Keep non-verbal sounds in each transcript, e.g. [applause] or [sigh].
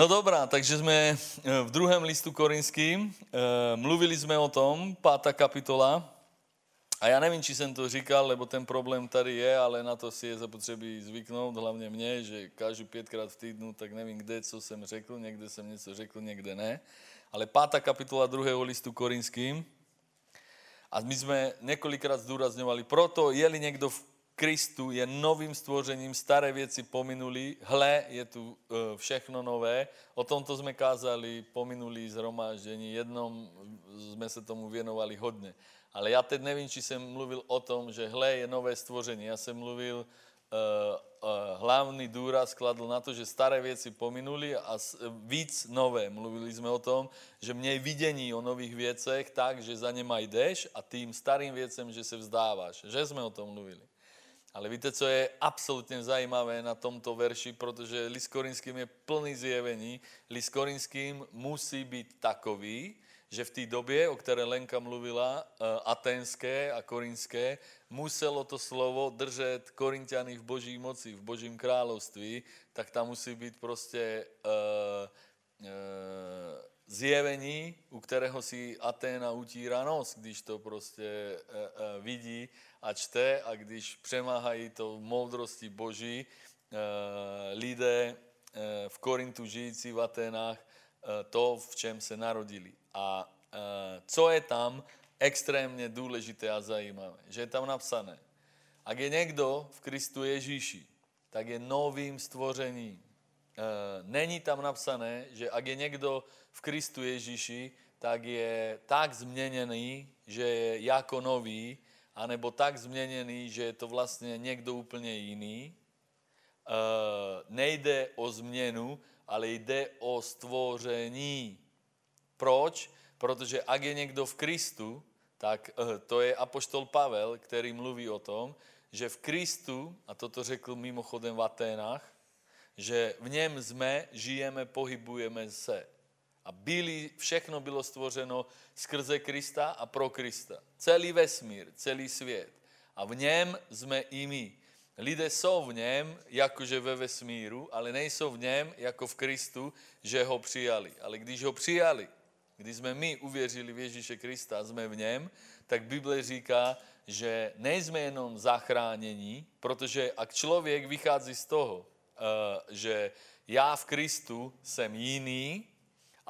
No dobrá, takže jsme eh, v druhém listu korinským. Eh, mluvili jsme o tom, pátá kapitola. A já nevím, či jsem to říkal, lebo ten problém tady je, ale na to si je zapotřebí zvyknout, hlavně mě, že každý pětkrát v týdnu, tak nevím kde, co jsem řekl, někde jsem něco řekl, někde ne. Ale pátá kapitola druhého listu korinským. A my jsme několikrát zdůrazňovali, proto je-li někdo v Kristu je novým stvořením, staré věci pominuli, hle, je tu e, všechno nové. O tomto jsme kázali pominulý zhromáždění, jednom jsme se tomu věnovali hodně. Ale já teď nevím, či jsem mluvil o tom, že hle je nové stvoření. Já jsem mluvil, uh, uh, hlavní důraz kladl na to, že staré věci pominuli a víc nové. Mluvili jsme o tom, že měj vidění o nových věcech tak, že za ně jdeš a tým starým věcem, že se vzdáváš. Že jsme o tom mluvili. Ale víte, co je absolutně zajímavé na tomto verši, protože list korinským je plný zjevení. List korinským musí být takový, že v té době, o které Lenka mluvila, eh, aténské a korinské, muselo to slovo držet Korintiany v boží moci, v božím království, tak tam musí být prostě uh, uh, zjevení, u kterého si Aténa utírá nos, když to prostě uh, uh, vidí a čte a když přemáhají to moudrosti boží, uh, lidé v Korintu žijící v Aténách, to, v čem se narodili. A co je tam extrémně důležité a zajímavé? Že je tam napsané, ak je někdo v Kristu Ježíši, tak je novým stvořením. Uh, není tam napsané, že ak je někdo v Kristu Ježíši, tak je tak změněný, že je jako nový, anebo tak změněný, že je to vlastně někdo úplně jiný. Uh, nejde o změnu, ale jde o stvoření. Proč? Protože ak je někdo v Kristu, tak uh, to je apoštol Pavel, který mluví o tom, že v Kristu, a toto řekl mimochodem v Aténách, že v něm jsme, žijeme, pohybujeme se. A byli, všechno bylo stvořeno skrze Krista a pro Krista. Celý vesmír, celý svět. A v něm jsme i my. Lidé jsou v něm, jakože ve vesmíru, ale nejsou v něm, jako v Kristu, že ho přijali. Ale když ho přijali, když jsme my uvěřili v Ježíše Krista a jsme v něm, tak Bible říká, že nejsme jenom zachránění, protože ak člověk vychází z toho, že já v Kristu jsem jiný,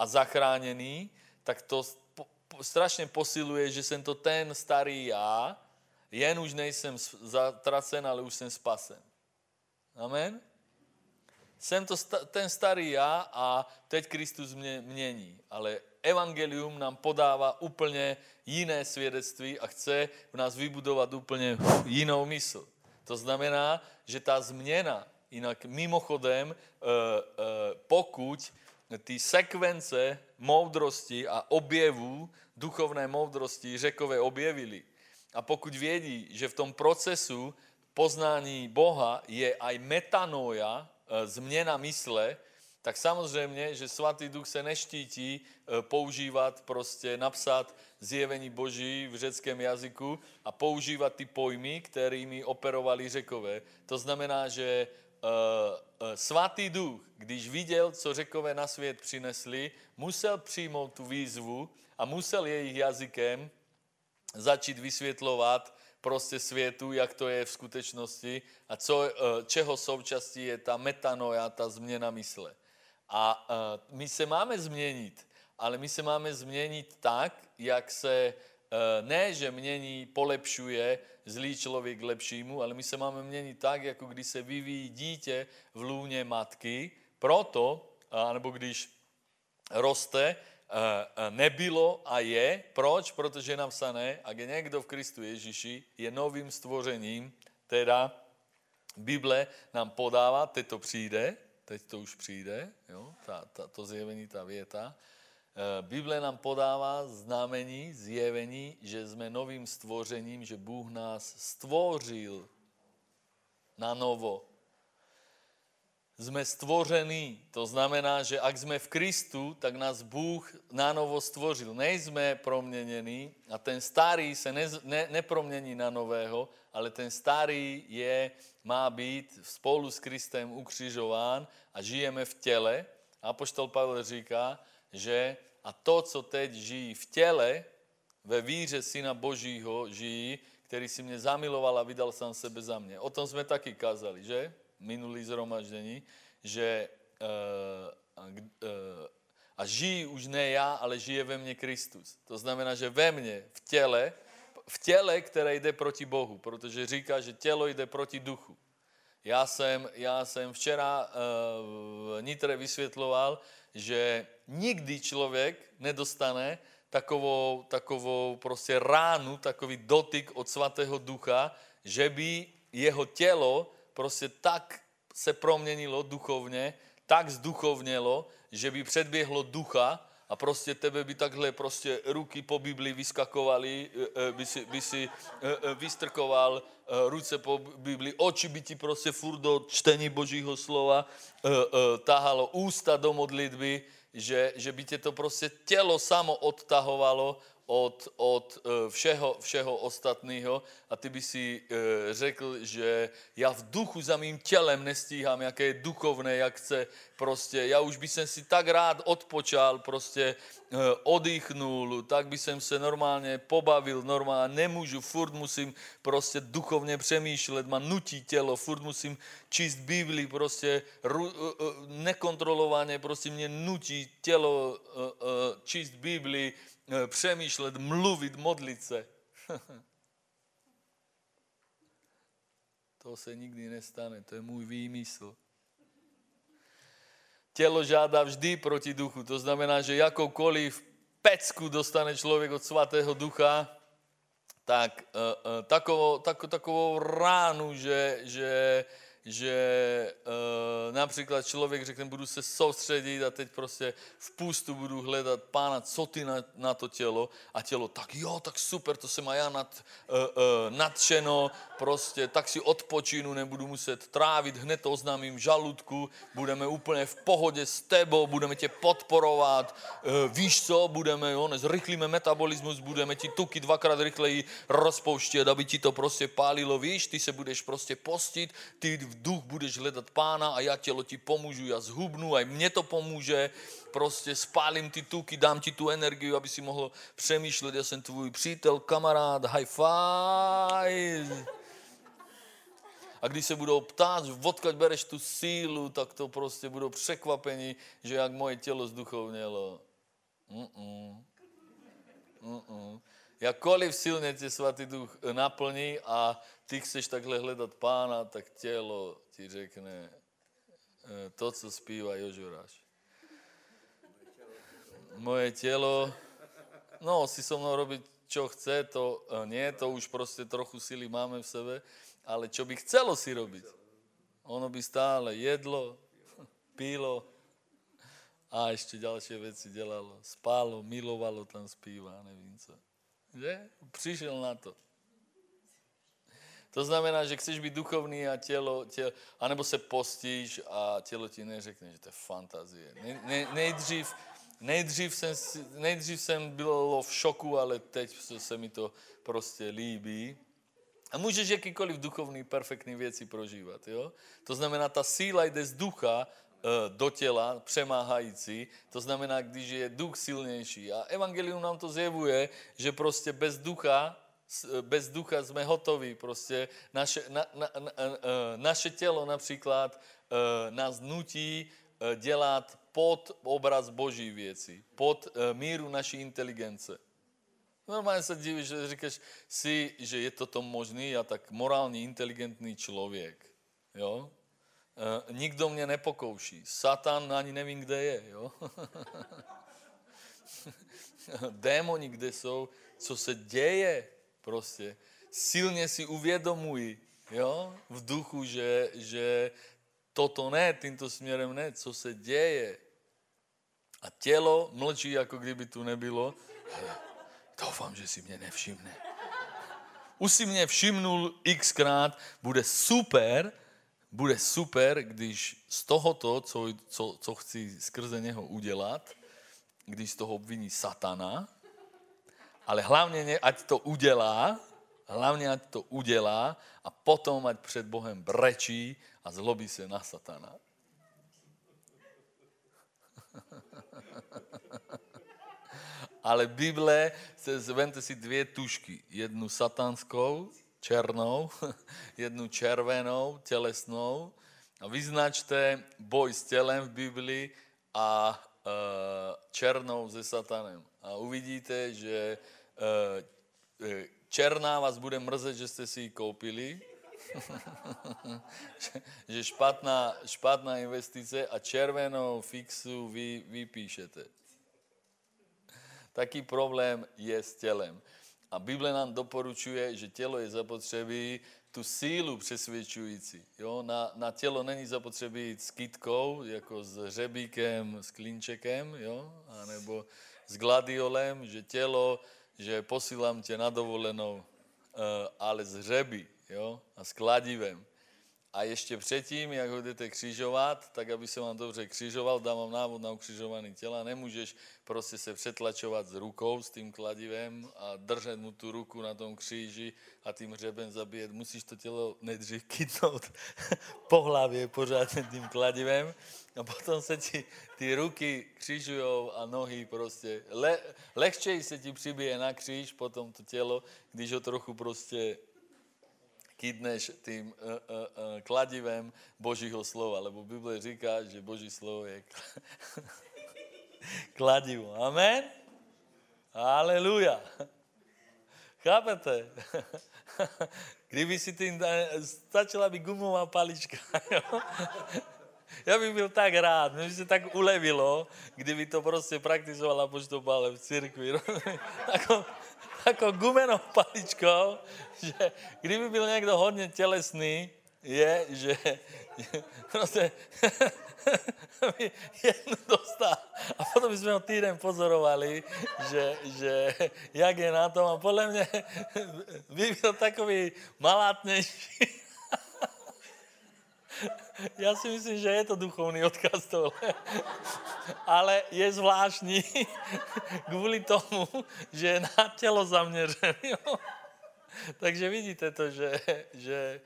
a zachráněný, tak to strašně posiluje, že jsem to ten starý já, jen už nejsem zatracen, ale už jsem spasen. Amen? Jsem to ten starý já a teď Kristus mě mění. Ale evangelium nám podává úplně jiné svědectví a chce v nás vybudovat úplně jinou mysl. To znamená, že ta změna, jinak mimochodem, eh, eh, pokud ty sekvence moudrosti a objevů, duchovné moudrosti řekové objevili. A pokud vědí, že v tom procesu poznání Boha je aj metanoja, e, změna mysle, tak samozřejmě, že svatý duch se neštítí používat, prostě napsat zjevení Boží v řeckém jazyku a používat ty pojmy, kterými operovali řekové. To znamená, že Eh, eh, svatý duch, když viděl, co řekové na svět přinesli, musel přijmout tu výzvu a musel jejich jazykem začít vysvětlovat prostě světu, jak to je v skutečnosti a co, eh, čeho součástí je ta metanoja, ta změna mysle. A my se máme změnit, ale my se máme změnit tak, jak se ne, že mění, polepšuje zlý člověk k lepšímu, ale my se máme měnit tak, jako když se vyvíjí dítě v lůně matky, proto, nebo když roste, nebylo a je. Proč? Protože je napsané, ak je někdo v Kristu Ježíši, je novým stvořením, teda Bible nám podává, teď to přijde, teď to už přijde, jo, ta, ta, to zjevení, ta věta, Eh, Bible nám podává znamení, zjevení, že jsme novým stvořením, že Bůh nás stvořil na novo. Jsme stvoření, to znamená, že ak jsme v Kristu, tak nás Bůh na novo stvořil. Nejsme proměněni a ten starý se ne, ne, nepromění na nového, ale ten starý je, má být spolu s Kristem ukřižován a žijeme v těle, Apoštol Pavel říká, že a to, co teď žijí v těle, ve víře Syna Božího žijí, který si mě zamiloval a vydal sám sebe za mě. O tom jsme taky kázali, že? Minulý zhromaždění, že uh, uh, a žijí už ne já, ale žije ve mně Kristus. To znamená, že ve mně, v těle, v těle, které jde proti Bohu, protože říká, že tělo jde proti duchu. Já jsem, já jsem včera uh, v Nitre vysvětloval, že nikdy člověk nedostane takovou, takovou prostě ránu, takový dotyk od svatého ducha, že by jeho tělo prostě tak se proměnilo duchovně, tak zduchovnělo, že by předběhlo ducha a prostě tebe by takhle prostě ruky po Bibli vyskakovaly, e, e, by si, by si e, vystrkoval ruce po Bibli, oči by ti prostě furt do čtení Božího slova tahalo, ústa do modlitby, že, že by tě to prostě tělo samo odtahovalo od, od eh, všeho, všeho ostatného a ty by si eh, řekl, že já v duchu za mým tělem nestíhám, jaké je duchovné, jak chce prostě, já už by jsem si tak rád odpočal, prostě eh, oddychnul, tak by jsem se normálně pobavil, normálně nemůžu, furt musím prostě duchovně přemýšlet, má nutí tělo, furt musím číst Bibli, prostě nekontrolovaně prostě mě nutí tělo číst Bibli, přemýšlet, mluvit, modlit se. [laughs] to se nikdy nestane, to je můj výmysl. Tělo žádá vždy proti duchu, to znamená, že jakoukoliv pecku dostane člověk od svatého ducha, tak uh, uh, takovou, tak, takovou ránu, že, že že e, například člověk řekne, budu se soustředit a teď prostě v pustu budu hledat pána, co ty na, na to tělo? A tělo, tak jo, tak super, to se má já nad, e, e, nadšeno, prostě tak si odpočinu, nebudu muset trávit, hned to oznámím žaludku, budeme úplně v pohodě s tebou, budeme tě podporovat, e, víš co, budeme, jo, zrychlíme metabolismus, budeme ti tuky dvakrát rychleji rozpouštět, aby ti to prostě pálilo, víš, ty se budeš prostě postit, ty v duch budeš hledat pána a já tělo ti pomůžu, já zhubnu, a mě to pomůže, prostě spálím ty tuky, dám ti tu energii, aby si mohl přemýšlet, já jsem tvůj přítel, kamarád, high five. A když se budou ptát, odkud bereš tu sílu, tak to prostě budou překvapení, že jak moje tělo zduchovnělo. Mm-mm. Mm-mm. Jakkoliv silně tě svatý duch naplní a ty chceš takhle hledat pána, tak tělo ti řekne eh, to, co zpívá Jožoráš. Moje tělo, no, si so mnou robit, čo chce, to eh, nie, to už prostě trochu síly máme v sebe, ale čo by chcelo si robiť? Ono by stále jedlo, [laughs] pílo a ještě další věci dělalo. Spálo, milovalo, tam zpívá, nevím co. Že? Přišel na to. To znamená, že chceš být duchovný a tělo, tělo anebo se postíš a tělo ti neřekne, že to je fantazie. Ne, ne, nejdřív, nejdřív, jsem, nejdřív jsem byl v šoku, ale teď se mi to prostě líbí. A můžeš jakýkoliv duchovný, perfektní věci prožívat. Jo? To znamená, ta síla jde z ducha eh, do těla, přemáhající. To znamená, když je duch silnější. A evangelium nám to zjevuje, že prostě bez ducha bez ducha jsme hotoví. Prostě naše, na, na, na, e, naše tělo například e, nás nutí dělat pod obraz boží věci, pod míru naší inteligence. Normálně se divíš, že říkáš si, že je toto možný, já tak morální, inteligentní člověk. Jo? Nikdo mě nepokouší. Satan ani nevím, kde je. Jo? [laughs] Démoni, kde jsou, co se děje. Prostě silně si uvědomují, jo, v duchu, že, že toto ne, tímto směrem ne, co se děje. A tělo mlčí, jako kdyby tu nebylo. Doufám, že si mě nevšimne. Už si mě všimnul xkrát, bude super, bude super, když z tohoto, co, co, co chci skrze něho udělat, když z toho obviní satana, ale hlavně ať to udělá, hlavně ať to udělá a potom ať před Bohem brečí a zlobí se na satana. [laughs] Ale Bible, se zvente si dvě tušky. Jednu satanskou, černou, [laughs] jednu červenou, tělesnou. A vyznačte boj s tělem v Biblii a e, černou se satanem. A uvidíte, že uh, černá vás bude mrzet, že jste si ji koupili, [laughs] že špatná, špatná investice a červenou fixu vy vypíšete. Taký problém je s tělem. A Bible nám doporučuje, že tělo je zapotřebí tu sílu přesvědčující. Jo? Na, na tělo není zapotřebí jít s kytkou, jako s řebíkem, s klinčekem, jo? A nebo s gladiolem, že tělo, že posílám tě na dovolenou, uh, ale s řeby jo? a s kladivem. A ještě předtím, jak ho jdete křižovat, tak aby se vám dobře křižoval, dám vám návod na ukřižovaný těla, nemůžeš prostě se přetlačovat s rukou, s tím kladivem a držet mu tu ruku na tom kříži a tím hřebem zabíjet. Musíš to tělo nejdřív kytnout [laughs] po hlavě pořádně tím kladivem a potom se ti ty ruky křižují a nohy prostě. Le, lehčej se ti přibije na kříž potom to tělo, když ho trochu prostě kydneš tím uh, uh, uh, kladivem Božího slova, lebo Bible říká, že Boží slovo je [laughs] kladivo. Amen? Aleluja. Chápete? [laughs] Kdyby si tím stačila by gumová palička. [laughs] Já bych byl tak rád, mě by se tak ulevilo, kdyby to prostě praktizovala poštobále v církvi. Jako gumenou paličkou, že kdyby byl někdo hodně tělesný, je, že prostě [laughs] jednu dostal. A potom jsme ho týden pozorovali, že, že jak je na tom. A podle mě by byl takový malátnější. [laughs] Já si myslím, že je to duchovný odkaz tohle. [laughs] Ale je zvláštní [laughs] kvůli tomu, že je na tělo zaměřený. Takže vidíte to, že, že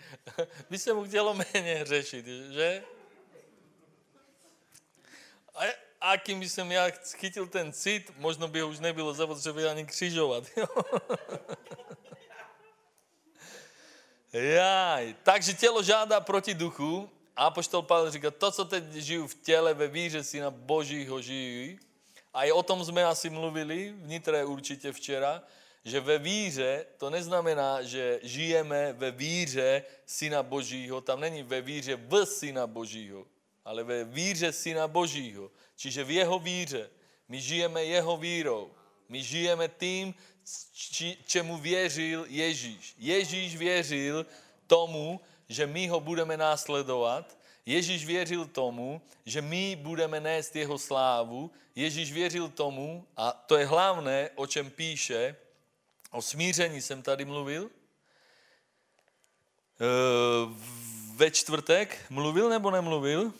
by se mu chtělo méně řešit, že? A, a kým by jsem já chytil ten cit, možno by ho už nebylo zapotřebí ani křižovat. Jo? Jaj, takže tělo žádá proti duchu a poštol Pavel říká, to, co teď žiju v těle, ve víře syna Božího žijí, a i o tom jsme asi mluvili, vnitré určitě včera, že ve víře to neznamená, že žijeme ve víře Syna Božího, tam není ve víře v Syna Božího, ale ve víře Syna Božího. Čiže v jeho víře. My žijeme jeho vírou. My žijeme tím, či, čemu věřil Ježíš. Ježíš věřil tomu, že my ho budeme následovat. Ježíš věřil tomu, že my budeme nést jeho slávu. Ježíš věřil tomu, a to je hlavné, o čem píše, O smíření jsem tady mluvil. E, ve čtvrtek mluvil nebo nemluvil?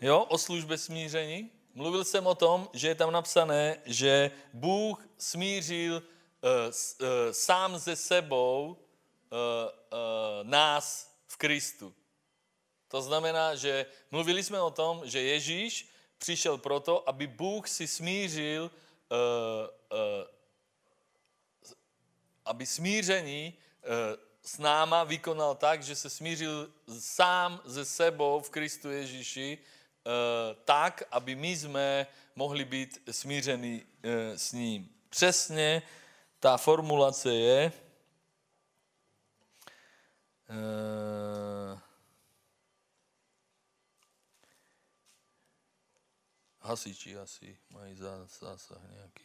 Jo, o službě smíření. Mluvil jsem o tom, že je tam napsané, že Bůh smířil uh, uh, sám ze sebou uh, nás v Kristu. To znamená, že mluvili jsme o tom, že Ježíš přišel proto, aby Bůh si smířil aby smíření eh, s náma vykonal tak, že se smířil sám ze sebou v Kristu Ježíši eh, tak, aby my jsme mohli být smíření eh, s ním. Přesně ta formulace je hasiči asi mají zásah nějaký.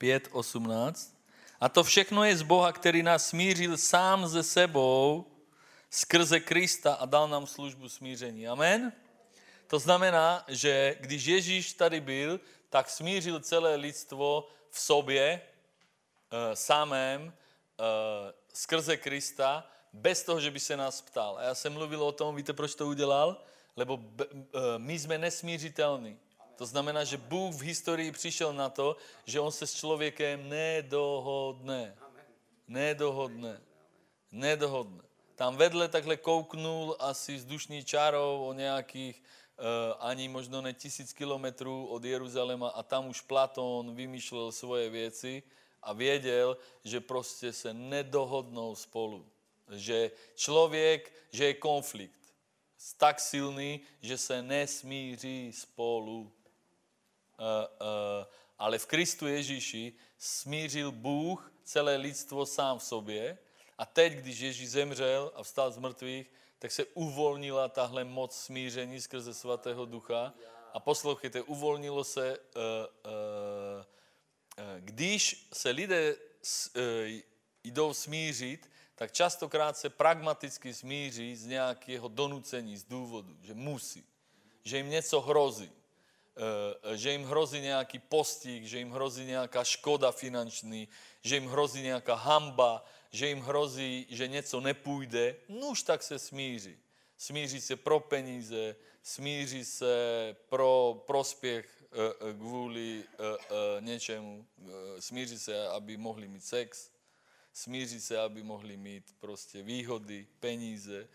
5.18. A to všechno je z Boha, který nás smířil sám ze sebou skrze Krista a dal nám službu smíření. Amen? To znamená, že když Ježíš tady byl, tak smířil celé lidstvo v sobě, e, samém, e, skrze Krista, bez toho, že by se nás ptal. A já jsem mluvil o tom, víte, proč to udělal? Lebo e, my jsme nesmířitelní. To znamená, že Bůh v historii přišel na to, že on se s člověkem nedohodne. Nedohodne. Nedohodne. Tam vedle takhle kouknul asi vzdušný čarou o nějakých ani možno ne tisíc kilometrů od Jeruzaléma a tam už Platón vymýšlel svoje věci a věděl, že prostě se nedohodnou spolu. Že člověk, že je konflikt tak silný, že se nesmíří spolu. Uh, uh, ale v Kristu Ježíši smířil Bůh celé lidstvo sám v sobě a teď, když Ježíš zemřel a vstal z mrtvých, tak se uvolnila tahle moc smíření skrze svatého ducha. A poslouchejte, uvolnilo se, uh, když se lidé jdou smířit, tak častokrát se pragmaticky smíří z nějakého donucení, z důvodu, že musí, že jim něco hrozí, že jim hrozí nějaký postih, že jim hrozí nějaká škoda finanční, že jim hrozí nějaká hamba, že jim hrozí, že něco nepůjde, nuž tak se smíří. Smíří se pro peníze, smíří se pro prospěch e, e, kvůli něčemu, smíří se, aby mohli mít sex, smíří se, aby mohli mít prostě výhody, peníze,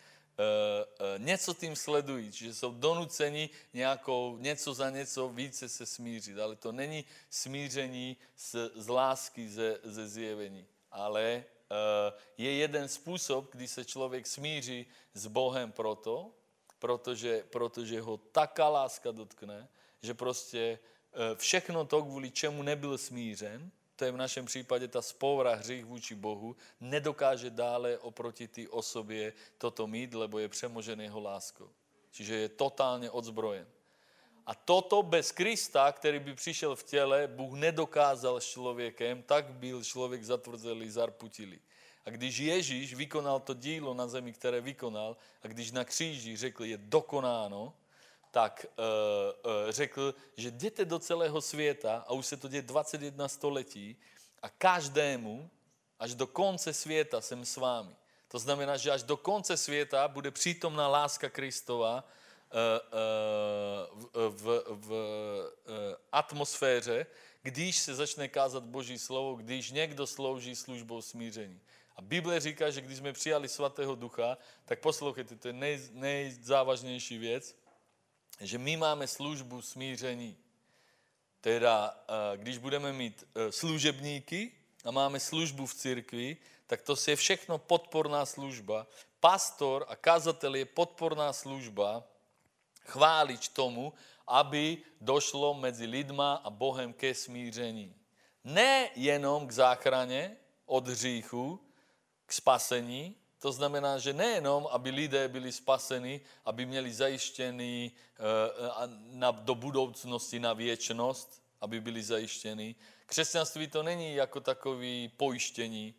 něco tím sledují, že jsou donuceni nějakou, něco za něco více se smířit, ale to není smíření z, z lásky, ze, ze zjevení, ale Eh, je jeden způsob, kdy se člověk smíří s Bohem proto, protože, protože ho taká láska dotkne, že prostě eh, všechno to, kvůli čemu nebyl smířen, to je v našem případě ta spoura hřích vůči Bohu, nedokáže dále oproti té osobě toto mít, lebo je přemožen jeho láskou. Čiže je totálně odzbrojen. A toto bez Krista, který by přišel v těle, Bůh nedokázal s člověkem, tak byl člověk zatvrzelý, zarputilý. A když Ježíš vykonal to dílo na zemi, které vykonal, a když na kříži řekl, je dokonáno, tak uh, uh, řekl, že jděte do celého světa, a už se to děje 21 století, a každému, až do konce světa jsem s vámi. To znamená, že až do konce světa bude přítomná láska Kristova, v, v, v atmosféře, když se začne kázat Boží slovo, když někdo slouží službou smíření. A Bible říká, že když jsme přijali svatého ducha, tak poslouchejte, to je nej, nejzávažnější věc, že my máme službu smíření. Teda, když budeme mít e, služebníky a máme službu v církvi, tak to je všechno podporná služba. Pastor a kazatel je podporná služba, chválič tomu, aby došlo mezi lidma a Bohem ke smíření. Ne jenom k záchraně od hříchu, k spasení, to znamená, že nejenom, aby lidé byli spaseni, aby měli zajištěný eh, na, do budoucnosti, na věčnost, aby byli zajištěni. Křesťanství to není jako takový pojištění,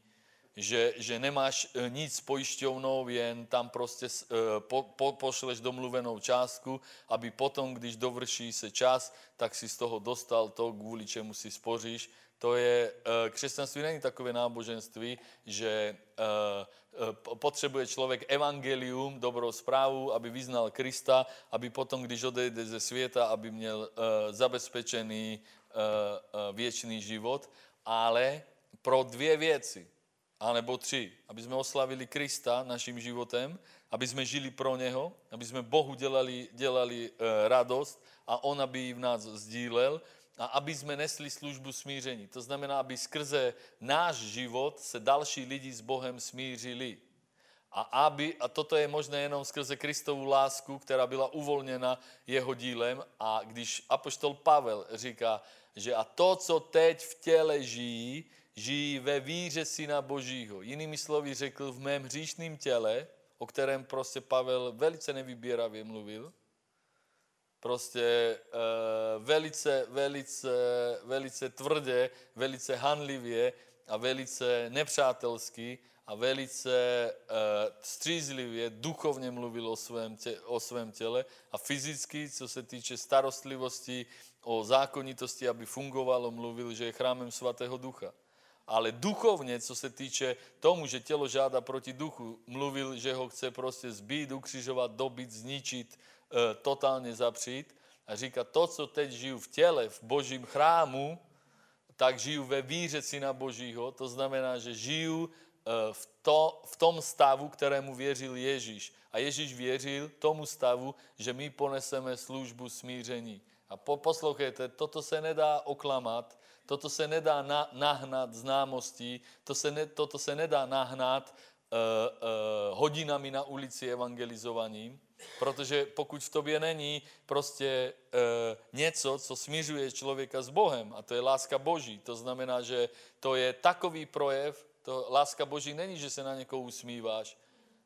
že, že nemáš eh, nic s pojišťovnou, jen tam prostě eh, po, po, pošleš domluvenou částku, aby potom, když dovrší se čas, tak si z toho dostal to, kvůli čemu si spoříš. To je, eh, křesťanství není takové náboženství, že potřebuje člověk evangelium, dobrou zprávu, aby vyznal Krista, aby potom, když odejde ze světa, aby měl zabezpečený věčný život, ale pro dvě věci anebo tři. Aby jsme oslavili Krista naším životem, aby jsme žili pro něho, aby jsme Bohu dělali, dělali radost a on, aby ji v nás sdílel a aby jsme nesli službu smíření. To znamená, aby skrze náš život se další lidi s Bohem smířili. A, aby, a toto je možné jenom skrze Kristovu lásku, která byla uvolněna jeho dílem. A když apoštol Pavel říká, že a to, co teď v těle žijí, žijí ve víře Syna Božího. Jinými slovy řekl, v mém hříšném těle, o kterém prostě Pavel velice nevybíravě mluvil, prostě uh, velice, velice, velice tvrdě, velice hanlivě a velice nepřátelsky a velice uh, střízlivě, duchovně mluvil o svém, tě, o svém těle a fyzicky, co se týče starostlivosti, o zákonitosti, aby fungovalo, mluvil, že je chrámem svatého ducha. Ale duchovně, co se týče tomu, že tělo žádá proti duchu, mluvil, že ho chce prostě zbít, ukřižovat, dobit, zničit, totálně zapřít. A říká, to, co teď žiju v těle, v božím chrámu, tak žiju ve víře Syna Božího. To znamená, že žiju e, v, to, v tom stavu, kterému věřil Ježíš. A Ježíš věřil tomu stavu, že my poneseme službu smíření. A po, poslouchejte, toto se nedá oklamat, toto se nedá na, nahnat známostí, to se ne, toto se nedá nahnat uh, uh, hodinami na ulici evangelizovaním, protože pokud v tobě není prostě uh, něco, co smířuje člověka s Bohem, a to je láska Boží, to znamená, že to je takový projev, to láska Boží není, že se na někoho usmíváš,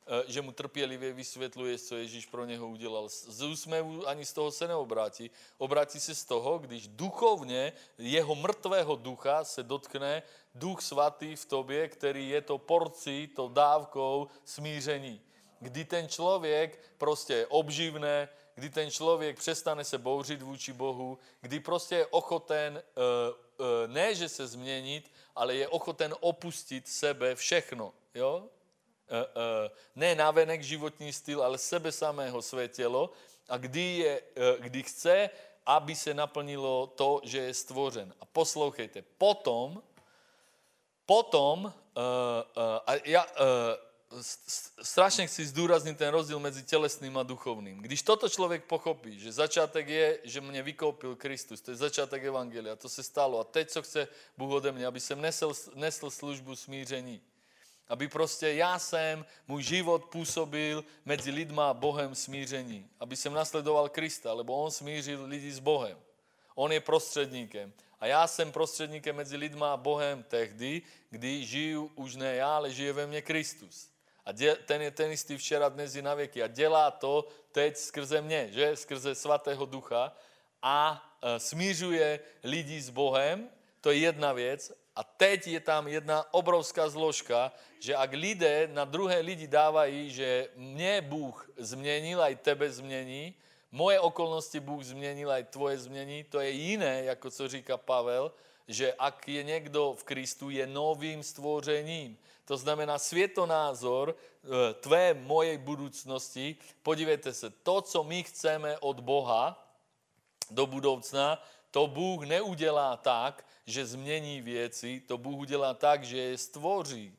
Eh, že mu trpělivě vysvětluje, co Ježíš pro něho udělal. Z úsměvu ani z toho se neobrátí. Obrátí se z toho, když duchovně jeho mrtvého ducha se dotkne duch svatý v tobě, který je to porcí, to dávkou smíření. Kdy ten člověk prostě je obživné, kdy ten člověk přestane se bouřit vůči Bohu, kdy prostě je ochoten eh, eh, ne, že se změnit, ale je ochoten opustit sebe všechno. Jo? Eh, ne navenek životní styl, ale sebe samého své tělo a kdy, je, kdy chce, aby se naplnilo to, že je stvořen. A poslouchejte, potom, potom, a já strašně chci zdůraznit ten rozdíl mezi tělesným a duchovným. Když toto člověk pochopí, že začátek je, že mě vykoupil Kristus, to je začátek Evangelia, to se stalo. A teď, co chce Bůh ode mě, aby jsem nesl, nesl službu smíření aby prostě já jsem, můj život působil mezi lidma a Bohem smíření. Aby jsem nasledoval Krista, lebo on smířil lidi s Bohem. On je prostředníkem. A já jsem prostředníkem mezi lidma a Bohem tehdy, kdy žiju už ne já, ale žije ve mně Kristus. A dě, ten je ten jistý včera, dnes i na věky. A dělá to teď skrze mě, že? Skrze svatého ducha. A e, smířuje lidi s Bohem. To je jedna věc. A teď je tam jedna obrovská zložka, že ak lidé na druhé lidi dávají, že mě Bůh změnil, aj tebe změní, moje okolnosti Bůh změnil, aj tvoje změní, to je jiné, jako co říká Pavel, že ak je někdo v Kristu, je novým stvořením. To znamená světonázor e, tvé, mojej budoucnosti. Podívejte se, to, co my chceme od Boha do budoucna, to Bůh neudělá tak, že změní věci, to Bůh udělá tak, že je stvoří.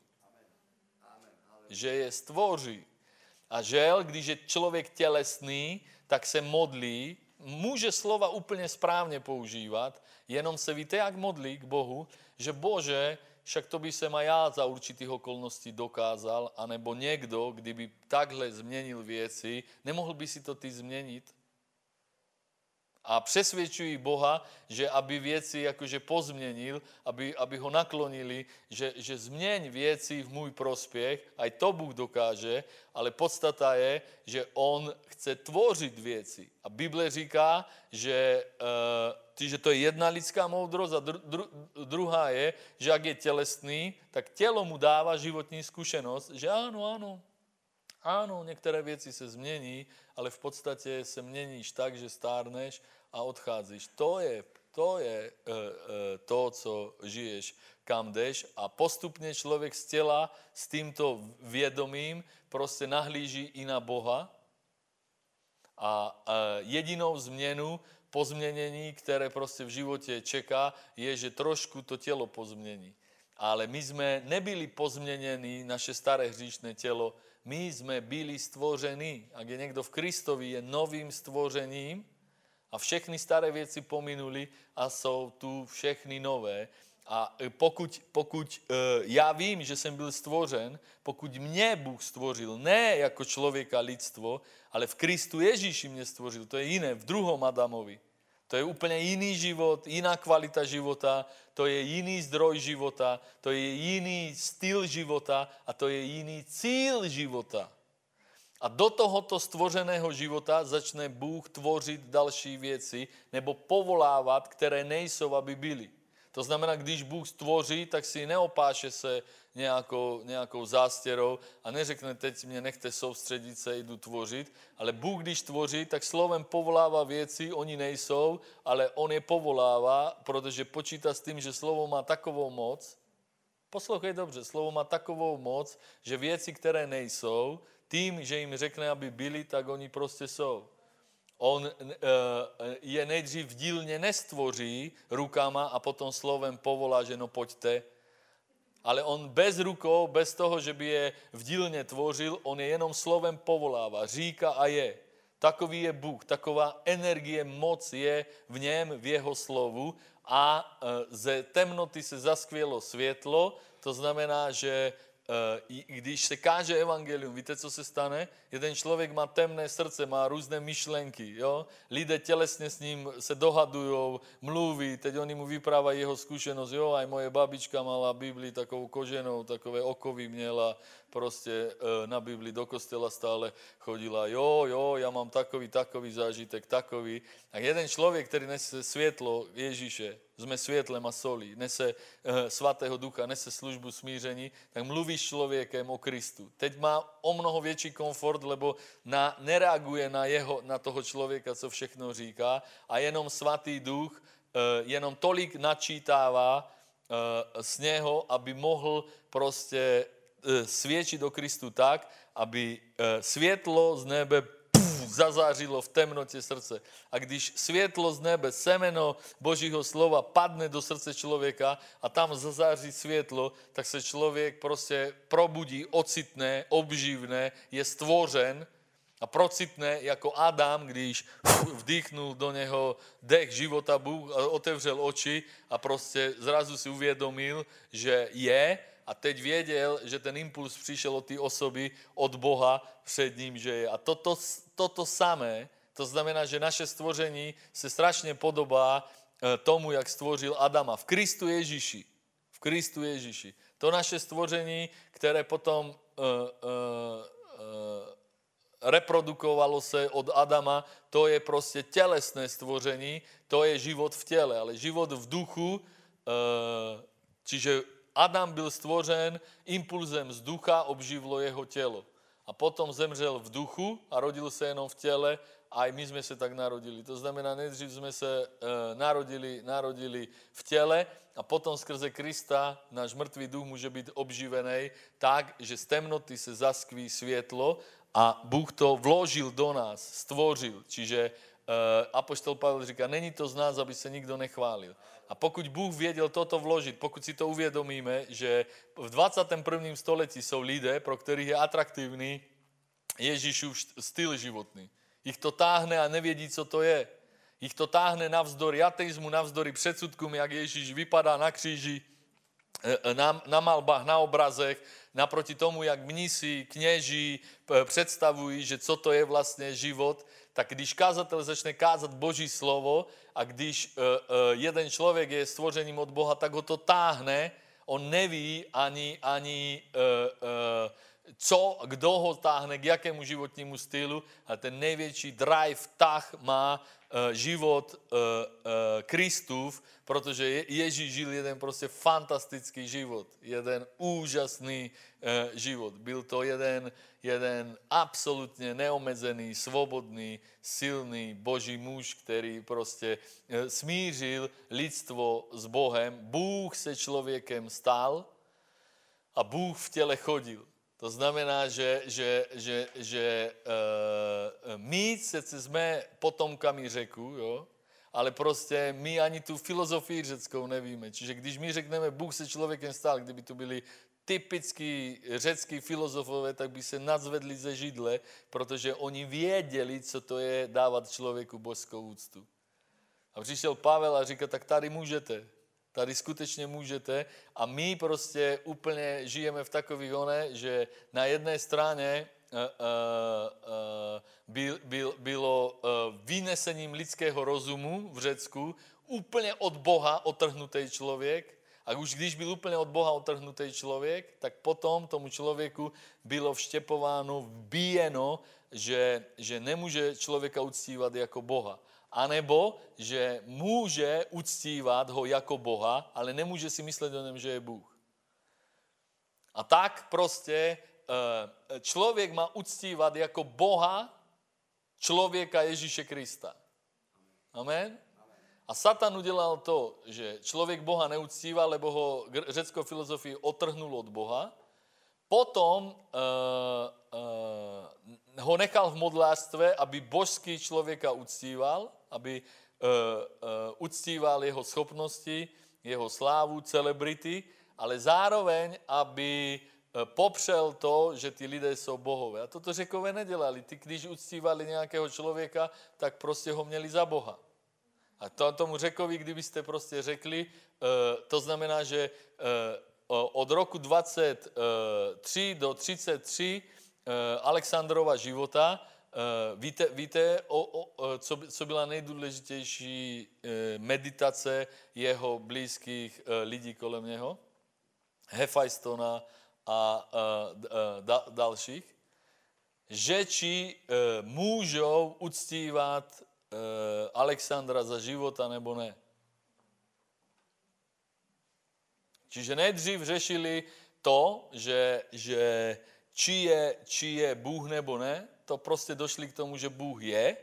Že je stvoří. A žel, když je člověk tělesný, tak se modlí, může slova úplně správně používat, jenom se víte, jak modlí k Bohu, že Bože, však to by se ma já za určitých okolností dokázal, anebo někdo, kdyby takhle změnil věci, nemohl by si to ty změnit? A přesvědčují Boha, že aby věci jakože pozměnil, aby, aby ho naklonili, že, že změň věci v můj prospěch, aj to Bůh dokáže, ale podstata je, že On chce tvořit věci. A Bible říká, že, uh, že to je jedna lidská moudrost a dru, dru, druhá je, že jak je tělesný, tak tělo mu dává životní zkušenost, že ano, ano, ano, některé věci se změní, ale v podstatě se měníš tak, že stárneš a odcházíš. To je, to, je uh, uh, to, co žiješ, kam jdeš a postupně člověk z těla s tímto vědomím prostě nahlíží i na Boha a uh, jedinou změnu, pozměnění, které prostě v životě čeká, je, že trošku to tělo pozmění. Ale my jsme nebyli pozměněni, naše staré hříšné tělo, my jsme byli stvořeni. Ak je někdo v Kristovi, je novým stvořením a všechny staré věci pominuli a jsou tu všechny nové. A e, pokud, pokud uh, já vím, že jsem byl stvořen, pokud mě Bůh stvořil, ne jako člověka lidstvo, ale v Kristu Ježíši mě stvořil, to je jiné, v druhom Adamovi. To je úplně jiný život, jiná kvalita života, to je jiný zdroj života, to je jiný styl života a to je jiný cíl života. A do tohoto stvořeného života začne Bůh tvořit další věci nebo povolávat, které nejsou, aby byly. To znamená, když Bůh stvoří, tak si neopáše se nějakou, nějakou zástěrou a neřekne, teď mě nechte soustředit se, jdu tvořit, ale Bůh, když tvoří, tak slovem povolává věci, oni nejsou, ale On je povolává, protože počítá s tím, že slovo má takovou moc, poslouchej dobře, slovo má takovou moc, že věci, které nejsou, tím, že jim řekne, aby byli, tak oni prostě jsou. On eh, je nejdřív dílně nestvoří rukama a potom slovem povolá, že no pojďte. Ale on bez rukou, bez toho, že by je v dílně tvořil, on je jenom slovem povolává, říká a je. Takový je Bůh, taková energie, moc je v něm, v jeho slovu a e, ze temnoty se zaskvělo světlo, to znamená, že když se káže evangelium, víte, co se stane? Jeden člověk má temné srdce, má různé myšlenky, jo? Lidé tělesně s ním se dohadují, mluví, teď oni mu vyprávají jeho zkušenost, jo, aj moje babička mala Bibli takovou koženou, takové okovy měla, prostě eh, na Bibli do kostela stále chodila, jo, jo, já mám takový, takový zážitek, takový. A jeden člověk, který nese světlo Ježíše, jsme světlem a solí, nese uh, svatého ducha, nese službu smíření, tak mluví s člověkem o Kristu. Teď má o mnoho větší komfort, lebo na, nereaguje na, jeho, na toho člověka, co všechno říká a jenom svatý duch uh, jenom tolik načítává z něho, aby mohl prostě svědčit o Kristu tak, aby uh, světlo z nebe zazářilo v temnotě srdce. A když světlo z nebe, semeno Božího slova padne do srdce člověka a tam zazáří světlo, tak se člověk prostě probudí, ocitne, obživne, je stvořen a procitne jako Adam, když vdýchnul do něho dech života Bůh, otevřel oči a prostě zrazu si uvědomil, že je a teď věděl, že ten impuls přišel od té osoby, od Boha před ním, že je. A toto, toto samé, to znamená, že naše stvoření se strašně podobá eh, tomu, jak stvořil Adama v Kristu Ježíši. V Kristu Ježíši. To naše stvoření, které potom uh, uh, uh, reprodukovalo se od Adama, to je prostě tělesné stvoření, to je život v těle, ale život v duchu, čiže Adam byl stvořen impulzem z ducha, obživlo jeho tělo. A potom zemřel v duchu a rodil se jenom v těle a i my jsme se tak narodili. To znamená, nejdřív jsme se e, narodili, narodili v těle a potom skrze Krista náš mrtvý duch může být obživený tak, že z temnoty se zaskví světlo a Bůh to vložil do nás, stvořil. Čiže e, Apoštol Pavel říká, není to z nás, aby se nikdo nechválil. A pokud Bůh věděl toto vložit, pokud si to uvědomíme, že v 21. století jsou lidé, pro kterých je atraktivní Ježíšův styl životný. Ich to táhne a nevědí, co to je. Ich to táhne navzdory ateizmu, navzdory předsudkům, jak Ježíš vypadá na kříži, e, e, na, na malbách, na obrazech, naproti tomu, jak mnisi, kněží představují, že co to je vlastně život, tak když kázatel začne kázat Boží slovo a když uh, uh, jeden člověk je stvořením od Boha, tak ho to táhne, on neví ani, ani uh, co, kdo ho táhne, k jakému životnímu stylu, ale ten největší drive, tah má Eh, život eh, eh, Kristův, protože Ježíš žil jeden prostě fantastický život, jeden úžasný život. Byl to jeden, jeden absolutně neomezený, svobodný, silný boží muž, který prostě smířil lidstvo s Bohem. Bůh se člověkem stal a Bůh v těle chodil. To znamená, že, že, že, že uh, my sice jsme potomkami řeku, jo, ale prostě my ani tu filozofii řeckou nevíme. Čiže když my řekneme, Bůh se člověkem stal, kdyby to byli typický řecký filozofové, tak by se nadzvedli ze židle, protože oni věděli, co to je dávat člověku božskou úctu. A přišel Pavel a říká, tak tady můžete. Tady skutečně můžete. A my prostě úplně žijeme v takových one, že na jedné straně uh, uh, uh, byl, byl, bylo uh, vynesením lidského rozumu v Řecku úplně od Boha otrhnutý člověk. A už když byl úplně od Boha otrhnutý člověk, tak potom tomu člověku bylo vštěpováno, vbíjeno, že, že nemůže člověka uctívat jako Boha anebo že může uctívat ho jako Boha, ale nemůže si myslet o něm, že je Bůh. A tak prostě eh, člověk má uctívat jako Boha člověka Ježíše Krista. Amen? A Satan udělal to, že člověk Boha neuctíval, lebo ho řeckou filozofii otrhnul od Boha. Potom uh, uh, ho nechal v modlářstve, aby božský člověka uctíval aby uh, uctíval jeho schopnosti, jeho slávu, celebrity ale zároveň, aby popřel to, že ty lidé jsou bohové. A toto řekové nedělali. Ty, když uctívali nějakého člověka, tak prostě ho měli za boha. A to, tomu řekovi, kdybyste prostě řekli, to znamená, že od roku 23 do 33 Alexandrova života víte, víte o, o, co, co byla nejdůležitější meditace jeho blízkých lidí kolem něho? Hefajstona a, a, a dalších, že či můžou uctívat Alexandra za života nebo ne. Čiže nejdřív řešili to, že, že či, je, či je Bůh nebo ne, to prostě došli k tomu, že Bůh je,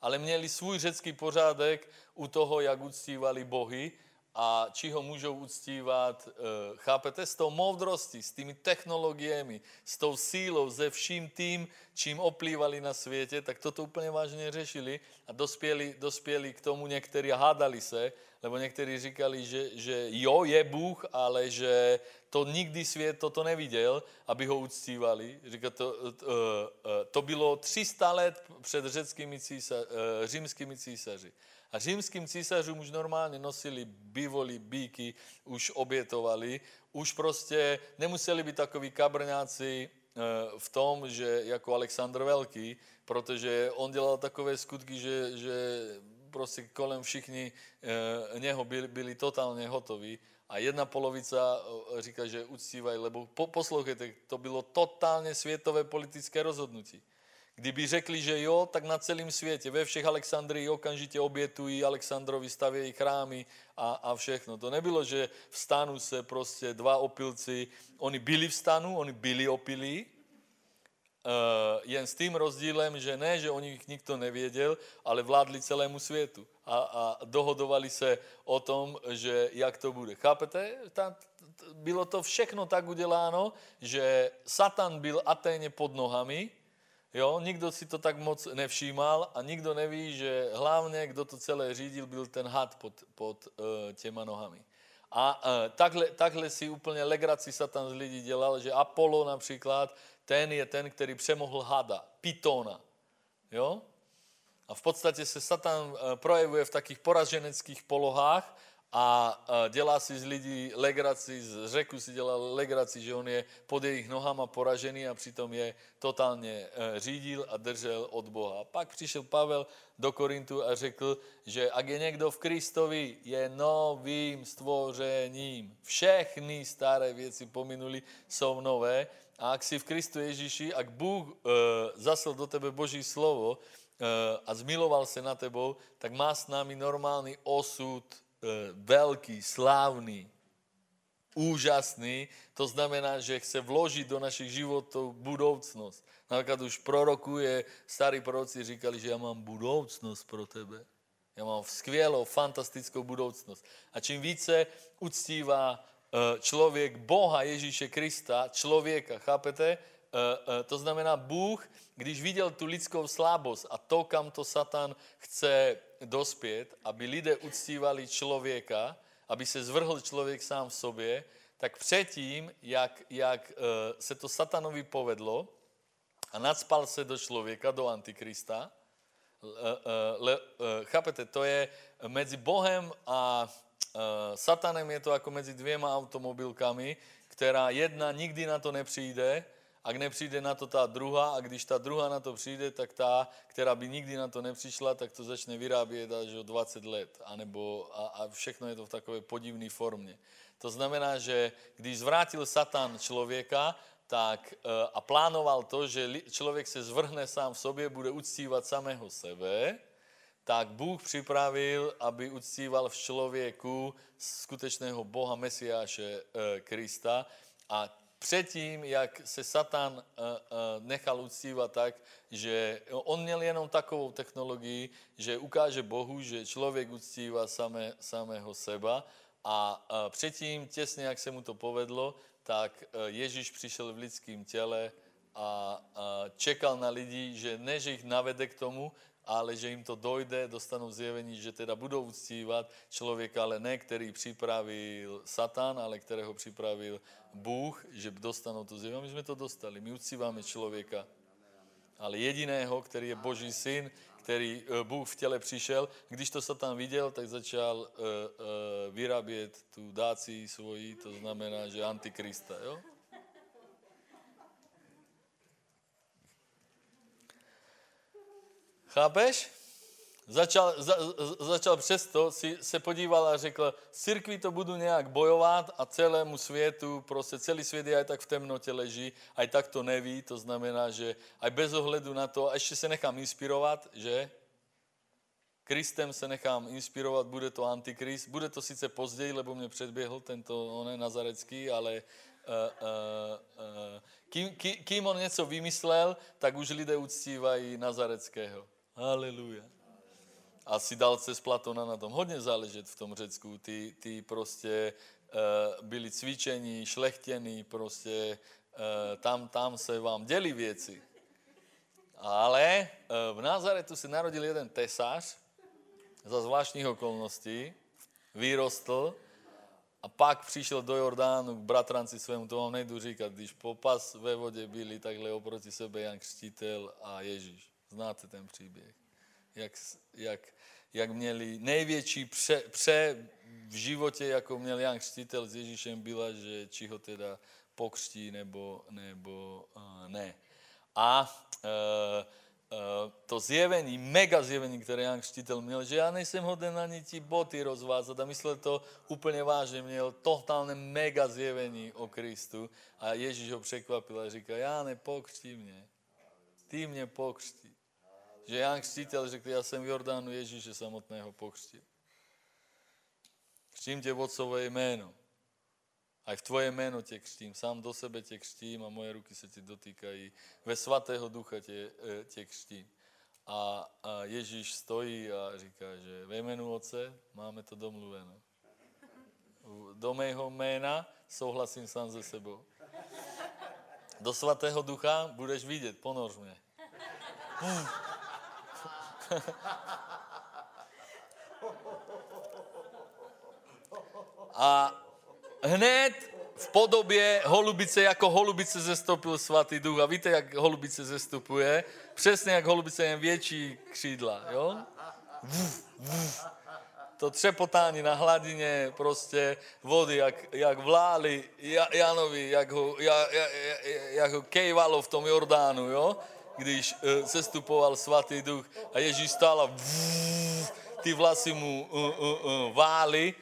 ale měli svůj řecký pořádek u toho, jak uctívali bohy a či ho můžou uctívat, eh, chápete, s tou moudrostí, s tými technologiemi, s tou sílou, ze vším tím, čím oplývali na světě, tak toto úplně vážně řešili a dospěli, dospěli k tomu někteří a hádali se, lebo někteří říkali, že, že jo, je Bůh, ale že to nikdy svět toto neviděl, aby ho uctívali. Říká, to, to, eh, eh, to bylo 300 let před řeckými císaři, římskými císaři. A římským císařům už normálně nosili bivoli, bíky, už obětovali, už prostě nemuseli být takový kabrňáci eh, v tom, že jako Aleksandr Velký, protože on dělal takové skutky, že, že prostě kolem všichni něho byli, byli totálně hotoví a jedna polovica eh, říká, že uctívají, lebo po, poslouchejte, to bylo totálně světové politické rozhodnutí. Kdyby řekli, že jo, tak na celém světě, ve všech Alexandrii okamžitě obětují Alexandrovi, stavějí chrámy a, a všechno. To nebylo, že v stanu se prostě dva opilci, oni byli v stanu, oni byli opilí, jen s tím rozdílem, že ne, že o nich nikdo nevěděl, ale vládli celému světu a, a dohodovali se o tom, že jak to bude. Chápete? Ta, bylo to všechno tak uděláno, že Satan byl Aténě pod nohami, Jo, nikdo si to tak moc nevšímal a nikdo neví, že hlavně, kdo to celé řídil, byl ten had pod, pod uh, těma nohami. A uh, takhle, takhle si úplně legraci Satan z lidí dělal, že Apollo například, ten je ten, který přemohl hada, pitona. Jo? A v podstatě se Satan uh, projevuje v takých poraženeckých polohách a dělá si z lidí legraci, z řeku si dělá legraci, že on je pod jejich nohama poražený a přitom je totálně e, řídil a držel od Boha. Pak přišel Pavel do Korintu a řekl, že ak je někdo v Kristovi, je novým stvořením. Všechny staré věci pominuli, jsou nové. A ak si v Kristu Ježíši, ak Bůh e, zasl do tebe Boží slovo e, a zmiloval se na tebou, tak má s námi normální osud E, velký, slávný, úžasný, to znamená, že chce vložit do našich životů budoucnost. Například už prorokuje, starí proroci říkali, že já mám budoucnost pro tebe. Já mám skvělou, fantastickou budoucnost. A čím více uctívá e, člověk Boha Ježíše Krista, člověka, chápete? E, to znamená, Bůh, když viděl tu lidskou slabost a to, kam to Satan chce dospět, aby lidé uctívali člověka, aby se zvrhl člověk sám v sobě, tak předtím, jak, jak se to satanovi povedlo a nadspal se do člověka, do antikrista, le, chápete, to je mezi Bohem a satanem je to jako mezi dvěma automobilkami, která jedna nikdy na to nepřijde, ak nepřijde na to ta druhá a když ta druhá na to přijde, tak ta, která by nikdy na to nepřišla, tak to začne vyrábět až o 20 let. Anebo, a, a všechno je to v takové podivné formě. To znamená, že když zvrátil Satan člověka, tak e, a plánoval to, že člověk se zvrhne sám v sobě, bude uctívat samého sebe, tak Bůh připravil, aby uctíval v člověku skutečného Boha Mesiáše e, Krista a předtím, jak se Satan uh, uh, nechal uctívat tak, že on měl jenom takovou technologii, že ukáže Bohu, že člověk uctívá samé, samého seba. A uh, předtím, těsně jak se mu to povedlo, tak Ježíš přišel v lidském těle a čekal na lidi, že než jich navede k tomu, ale že jim to dojde, dostanou zjevení, že teda budou uctívat člověka, ale ne, který připravil Satan, ale kterého připravil Bůh, že dostanou to zjevení. My jsme to dostali, my uctíváme člověka, ale jediného, který je Boží syn, který eh, Bůh v těle přišel, když to Satan viděl, tak začal uh, uh, vyrábět tu dáci svoji, to znamená, že antikrista, jo? Chápeš? Začal, za, začal přesto, si se podíval a řekl, církvi to budu nějak bojovat a celému světu, prostě celý svět je aj tak v temnotě leží, aj tak to neví, to znamená, že aj bez ohledu na to, a ještě se nechám inspirovat, že? Kristem se nechám inspirovat, bude to antikrist, bude to sice později, lebo mě předběhl tento on nazarecký, ale uh, uh, uh, kým, ký, kým on něco vymyslel, tak už lidé uctívají nazareckého. Haleluja. A si dal cez Platona na tom hodně záležet v tom Řecku. Ty, ty prostě uh, byli cvičení, šlechtění, prostě uh, tam, tam se vám dělí věci. Ale uh, v Nazaretu se narodil jeden tesář za zvláštních okolností, vyrostl a pak přišel do Jordánu k bratranci svému, to vám nejdu říkat, když popas ve vodě byli takhle oproti sebe Jan Křtitel a Ježíš. Znáte ten příběh. Jak, jak, jak měli největší pře, pře v životě, jako měl Jan Křtitel s Ježíšem, byla, že či ho teda pokřtí nebo, nebo uh, ne. A uh, uh, to zjevení, mega zjevení, které Jan Křtitel měl, že já nejsem hoden ani ti boty rozvázat a myslel to úplně vážně, měl totálně mega zjevení o Kristu a Ježíš ho překvapil a říká, já nepokřtí mě, ty mě pokřtí že Jan Křtítel řekl, já jsem v Jordánu Ježíše samotného pokřtil. Křtím tě v otcové jméno. A v tvoje jméno tě křtím, sám do sebe tě křtím a moje ruky se ti dotýkají. Ve svatého ducha tě, eh, tě křtím. A, a Ježíš stojí a říká, že ve jménu Otce máme to domluveno. Do mého jména souhlasím sám ze sebou. Do svatého ducha budeš vidět, ponoř mě. [laughs] A hned v podobě holubice, jako holubice zestopil svatý duch. A víte, jak holubice zestupuje? Přesně jak holubice, jen větší křídla, jo? Vuf, vuf. To třepotání na hladině prostě vody, jak, jak vláli Janovi, jak ho, jak, jak, jak ho kejvalo v tom Jordánu, jo? Když uh, sestupoval svatý duch a Ježíš stál a vů, ty vlasy mu uh, uh, uh, vály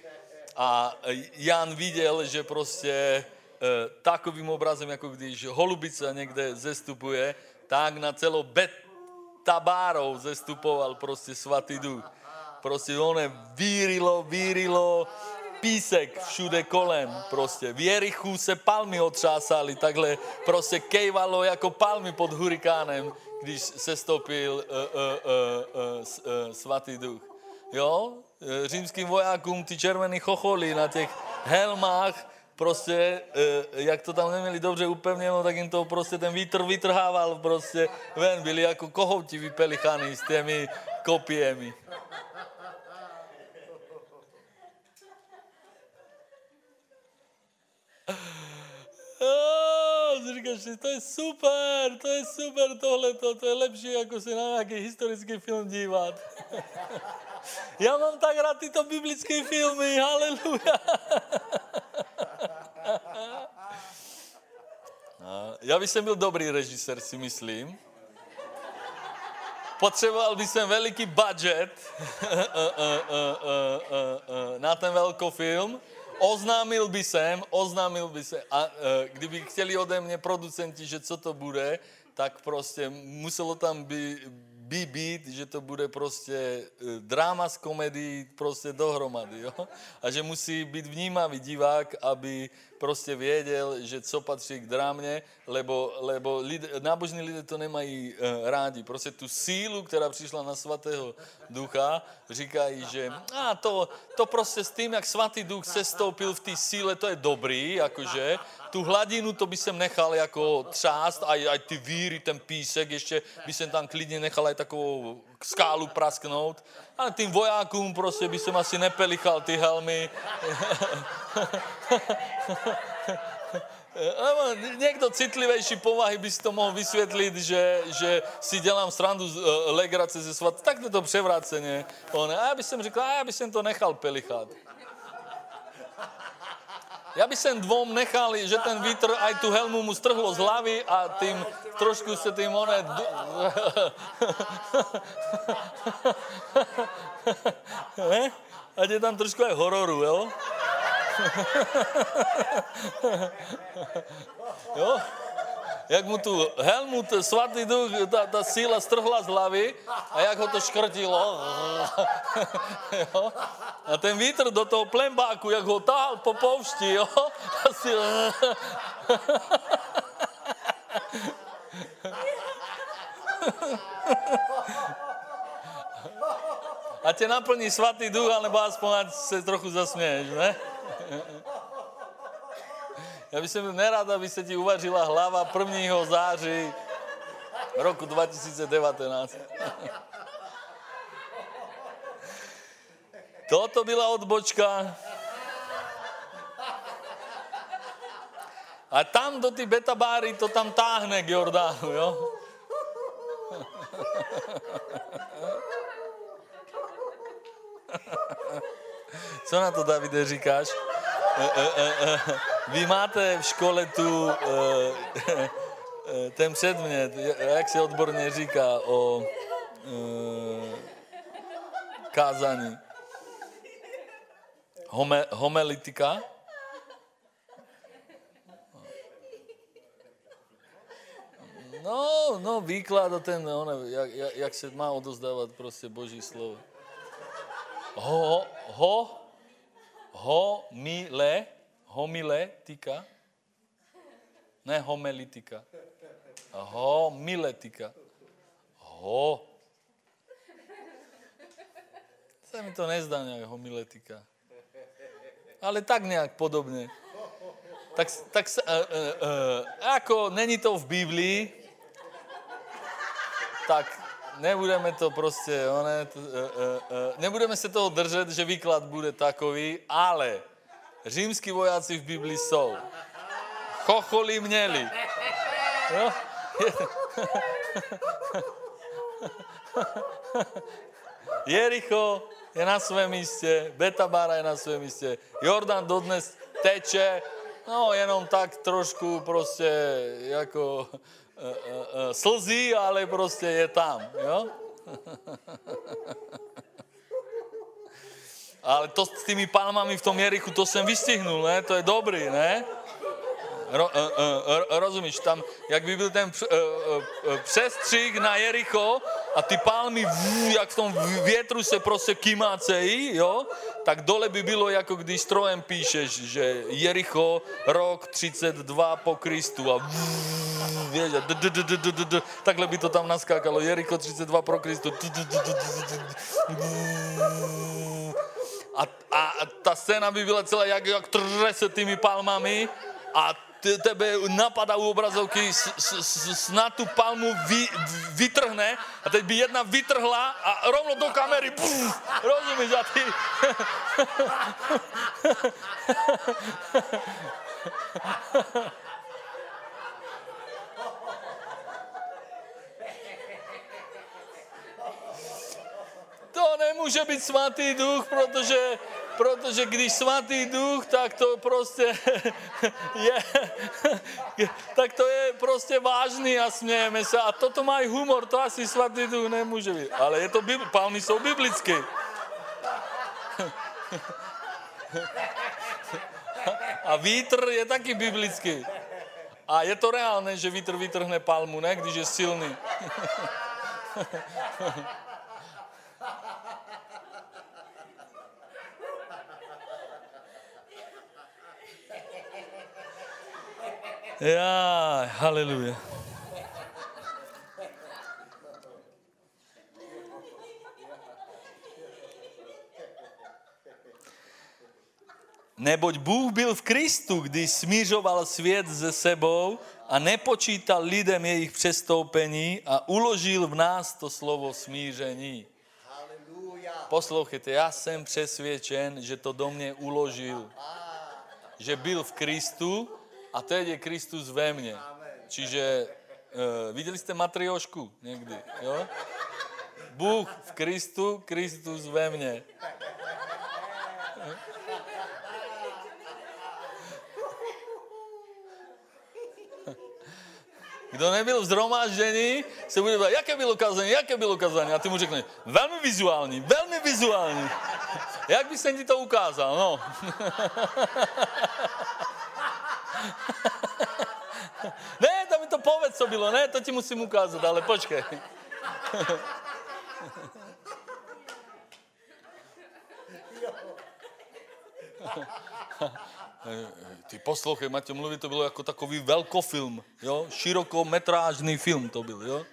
a Jan viděl, že prostě uh, takovým obrazem, jako když holubice někde zestupuje, tak na celou Betabárou zestupoval prostě svatý duch. Prostě ono vírilo, vírilo, písek všude kolem prostě. V Jerichu se palmy otřásaly, takhle prostě kejvalo jako palmy pod hurikánem, když se stopil uh, uh, uh, uh, uh, svatý duch. Jo? Římským vojákům ty červený chocholy na těch helmách, prostě, jak to tam neměli dobře upevněno, tak jim to prostě ten vítr vytrhával prostě ven, byli jako kohouti vypelichaný s těmi kopiemi. Oh, říkáš si, to je super, to je super tohle, to je lepší, jako se na nějaký historický film dívat. [laughs] Já mám tak rád tyto biblické filmy, haleluja. [laughs] Já bych byl dobrý režisér, si myslím. Potřeboval bych veliký budget [laughs] na ten velký film oznámil by jsem, oznámil by se, a e, kdyby chtěli ode mě producenti, že co to bude, tak prostě muselo tam by, by být, že to bude prostě e, drama s komedií prostě dohromady, jo? A že musí být vnímavý divák, aby prostě věděl, že co patří k drámě, lebo, lebo lidé, nábožní lidé to nemají uh, rádi. Prostě tu sílu, která přišla na svatého ducha, říkají, že a to, to prostě s tím, jak svatý duch se stoupil v té síle, to je dobrý, jakože, tu hladinu to by jsem nechal jako třást, a aj ty víry, ten písek, ještě by jsem tam klidně nechal aj takovou skálu prasknout. Ale tým vojákům prostě by jsem asi nepelichal ty helmy. [laughs] Někdo citlivejší povahy by si to mohl vysvětlit, že, že si dělám srandu z uh, legrace ze svat. Tak to převráceně. On, a já bych jsem řekl, a já bych jsem to nechal pelichat. Já bych sem dvom nechal, že ten vítr aj tu helmu mu strhlo z hlavy a tým trošku se tým one... ne? [laughs] A je tam trošku aj hororu, jo? [laughs] jo? Jak mu tu helmu, svatý duch, ta, ta síla strhla z hlavy a jak ho to škrtilo. [laughs] jo? A ten vítr do toho plembáku, jak ho tahal po poušti, jo? [laughs] Asi... A tě naplní svatý duch, alebo aspoň se trochu zasměješ, ne? Já bych byl nerad, aby se ti uvařila hlava 1. září roku 2019. Toto byla odbočka. A tam do ty betabáry to tam táhne k Jordánu, jo? [laughs] Co na to, Davide, říkáš? E, e, e, vy máte v škole tu ten předmět, jak se odborně říká o kázání. Home, homelitika. No, no, výklad a ten, one, jak, jak, jak se má odozdávat prostě Boží slovo. Ho, ho, homile, homiletika, ne homelitika, homiletika, ho. Se mi to nezdá nějak homiletika. Ale tak nějak podobně. Tak, tak uh, uh, uh, jako není to v Biblii, tak nebudeme to prostě, jo, ne, to, uh, uh, uh, nebudeme se toho držet, že výklad bude takový, ale římský vojáci v Biblii jsou. Chocholi měli. Jo? [laughs] Jericho je na svém místě, Betabara je na svém místě, Jordan dodnes teče, no jenom tak trošku prostě jako slzí, ale prostě je tam, jo? ale to s tými palmami v tom Jerichu, to jsem vystihnul, ne? To je dobrý, ne? Ro, uh, uh, rozumíš, tam, jak by byl ten uh, uh, přestřih na Jericho a ty palmy, jak v tom větru se prostě kymácejí, jo, tak dole by bylo, jako když strojem píšeš, že Jericho, rok 32 po Kristu a víš, takhle by to tam naskákalo, Jericho 32 pro Kristu. A, a, a ta scéna by byla celá, jak, jak trese tými palmami a tebe napadá u obrazovky, snad tu palmu vy, vytrhne a teď by jedna vytrhla a rovno do kamery, puf, rozumíš, a ty... To nemůže být svatý duch, protože protože když svatý duch, tak to prostě [laughs] je, tak to je prostě vážný a smějeme se. A toto mají humor, to asi svatý duch nemůže být. Ale je to, palmy jsou biblické. A vítr je taky biblický. A je to reálné, že vítr vytrhne palmu, ne? Když je silný. [laughs] Ja, haleluja. Neboť Bůh byl v Kristu, když smířoval svět se sebou a nepočítal lidem jejich přestoupení a uložil v nás to slovo smíření. Poslouchejte, já jsem přesvědčen, že to do mě uložil. Že byl v Kristu a teď je Kristus ve mně. Čiže uh, viděli jste matriošku někdy, jo? Bůh v Kristu, Kristus ve mně. Kdo nebyl v zhromáždění, se bude bavit, jaké bylo kazání, jaké bylo kazání. A ty mu řekne, velmi vizuální, velmi vizuální. Jak by se ti to ukázal, no. [laughs] [laughs] ne, tam mi to povedz, co bylo, ne, to ti musím ukázat, ale počkej. [laughs] Ty poslouchej, Matěj mluví, to bylo jako takový velkofilm, jo? Širokometrážný film to byl, jo?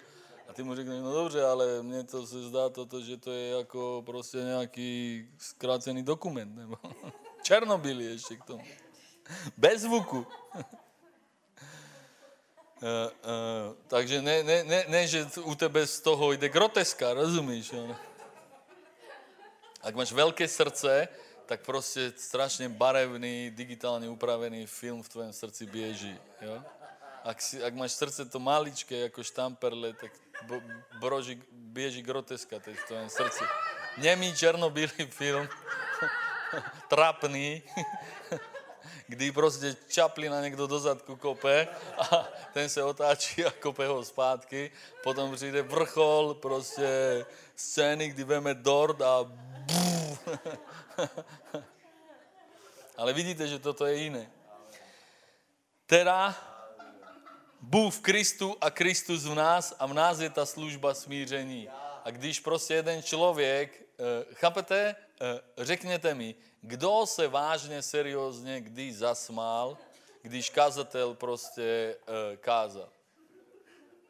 A ty mu řekneš, no dobře, ale mně to se zdá toto, že to je jako prostě nějaký zkrácený dokument, nebo [laughs] Černobyl ještě k tomu. [laughs] Bez zvuku. uh, [laughs] uh, takže ne, ne, ne, ne, že u tebe z toho jde groteska, rozumíš? Jo? Ak máš velké srdce, tak prostě strašně barevný, digitálně upravený film v tvém srdci běží. Jo? Ak, si, ak máš srdce to maličké jako štamperle, tak broží, běží groteska teď v tvém srdci. Němý černobílý film, [laughs] trapný, kdy prostě Čaplina někdo do zadku kope a ten se otáčí a kope ho zpátky. Potom přijde vrchol prostě scény, kdy veme dort a [laughs] Ale vidíte, že toto je jiné. Teda Bůh v Kristu a Kristus v nás a v nás je ta služba smíření. A když prostě jeden člověk, eh, chápete, eh, řekněte mi, kdo se vážně, seriózně kdy zasmál, když kazatel prostě eh, kázal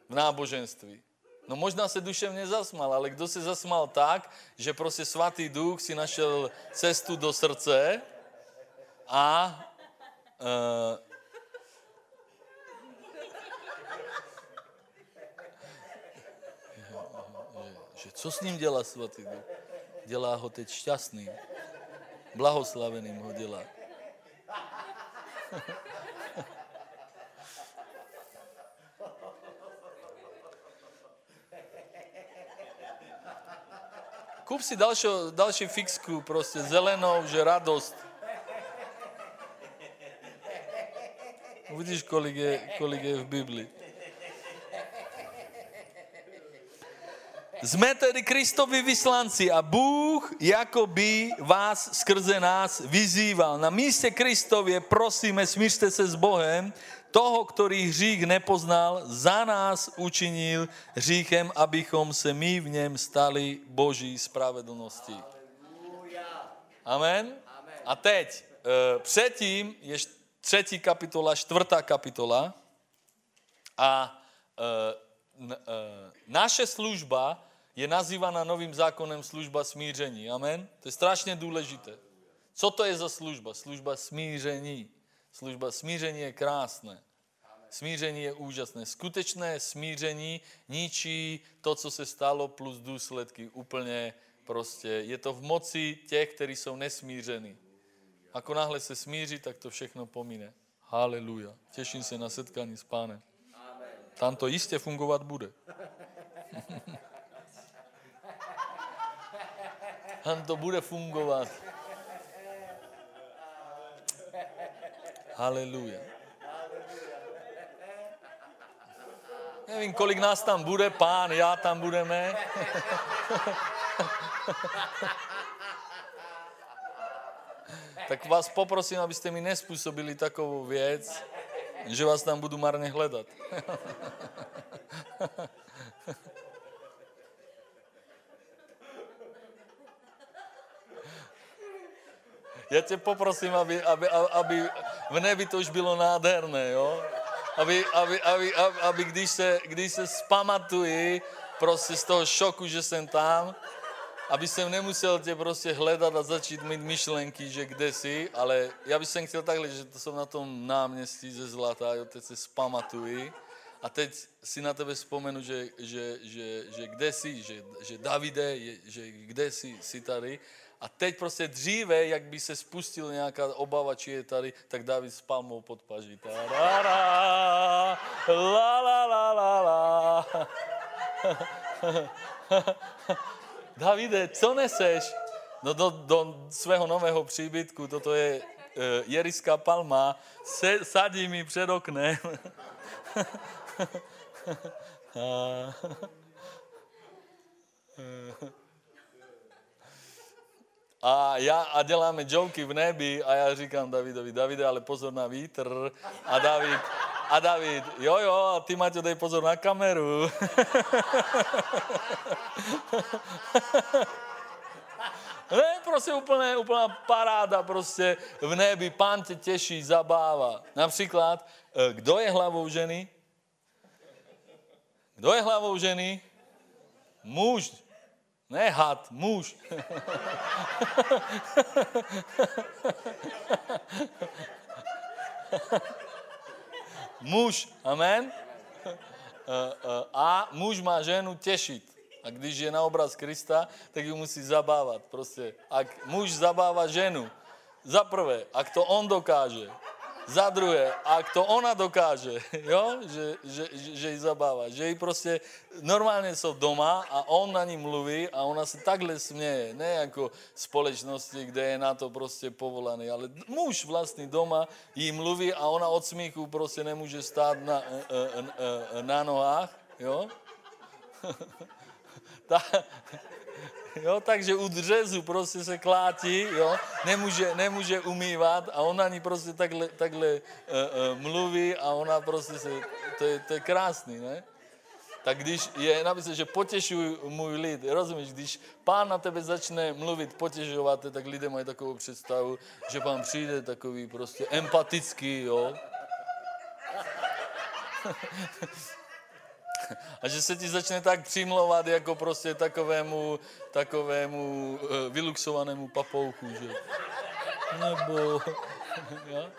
v náboženství. No možná se duševně zasmal, ale kdo se zasmal tak, že prostě svatý duch si našel cestu do srdce a uh, že co s ním dělá svatý duch? Dělá ho teď šťastným. Blahoslaveným ho dělá. Kup si další, další fixku, prostě zelenou, že radost. Uvidíš, kolik je, kolik je v Biblii. Jsme tedy Kristovi vyslanci a Bůh jako by vás skrze nás vyzýval. Na místě Kristově prosíme, smířte se s Bohem, toho, který hřích nepoznal, za nás učinil hříchem, abychom se my v něm stali Boží spravedlností. Amen. A teď, eh, předtím je třetí kapitola, čtvrtá kapitola a eh, eh, naše služba je nazývána novým zákonem služba smíření. Amen. To je strašně důležité. Co to je za služba? Služba smíření. Služba smíření je krásné. Smíření je úžasné. Skutečné smíření ničí to, co se stalo, plus důsledky. Úplně prostě. Je to v moci těch, kteří jsou nesmíření. Ako náhle se smíří, tak to všechno pomine. Haleluja. Těším se na setkání s pánem. Tam to jistě fungovat bude. [laughs] Tam to bude fungovat. Haleluja. Nevím, kolik nás tam bude, pán, já tam budeme. [laughs] tak vás poprosím, abyste mi nespůsobili takovou věc, že vás tam budu marně hledat. [laughs] Já tě poprosím, aby, aby, aby v nebi to už bylo nádherné, jo? Aby, aby, aby, aby, aby když, se, když se zpamatuji prostě z toho šoku, že jsem tam, aby jsem nemusel tě prostě hledat a začít mít myšlenky, že kde jsi, ale já bych jsem chtěl takhle, že to jsem na tom náměstí ze Zlata, jo, teď se zpamatuji a teď si na tebe vzpomenu, že, že, že, že kde jsi, že, že Davide, je, že kde jsi, jsi tady a teď prostě dříve, jak by se spustil nějaká obava, či je tady, tak David s palmou pod paží. La, la, la, la, la. [laughs] Davide, co neseš? No do, do svého nového příbytku, toto je uh, jeriská palma, se, sadí mi před oknem. [laughs] A, já, a děláme joky v nebi a já říkám Davidovi, Davide, ale pozor na vítr. A David, a David, jo, jo, a ty Maťo, dej pozor na kameru. [laughs] ne, prostě úplné, úplná paráda prostě v nebi, pán tě těší, zabává. Například, eh, kdo je hlavou ženy? Kdo je hlavou ženy? Muž. Ne had, muž. muž, amen? A muž má ženu těšit. A když je na obraz Krista, tak ji musí zabávat. Prostě, ak muž zabává ženu, za prvé, ak to on dokáže, za druhé, ak to ona dokáže, jo, že, že, že, že ji zabává, že ji prostě normálně jsou doma a on na ní mluví a ona se takhle směje, ne jako společnosti, kde je na to prostě povolaný, ale muž vlastně doma jí mluví a ona od smíchu prostě nemůže stát na, e, e, e, na nohách, jo. [laughs] Ta, jo, takže u dřezu prostě se klátí, jo, nemůže, nemůže umývat a ona ani prostě takhle, takhle uh, uh, mluví a ona prostě se, to je, to je krásný, ne? Tak když je napísané, že potěšuj můj lid, rozumíš, když pán na tebe začne mluvit, potěšovat, tak lidé mají takovou představu, že pán přijde takový prostě empatický, jo. [laughs] A že se ti začne tak přimlouvat jako prostě takovému, takovému eh, vyluxovanému papouchu, že? Nebo, [laughs] ja?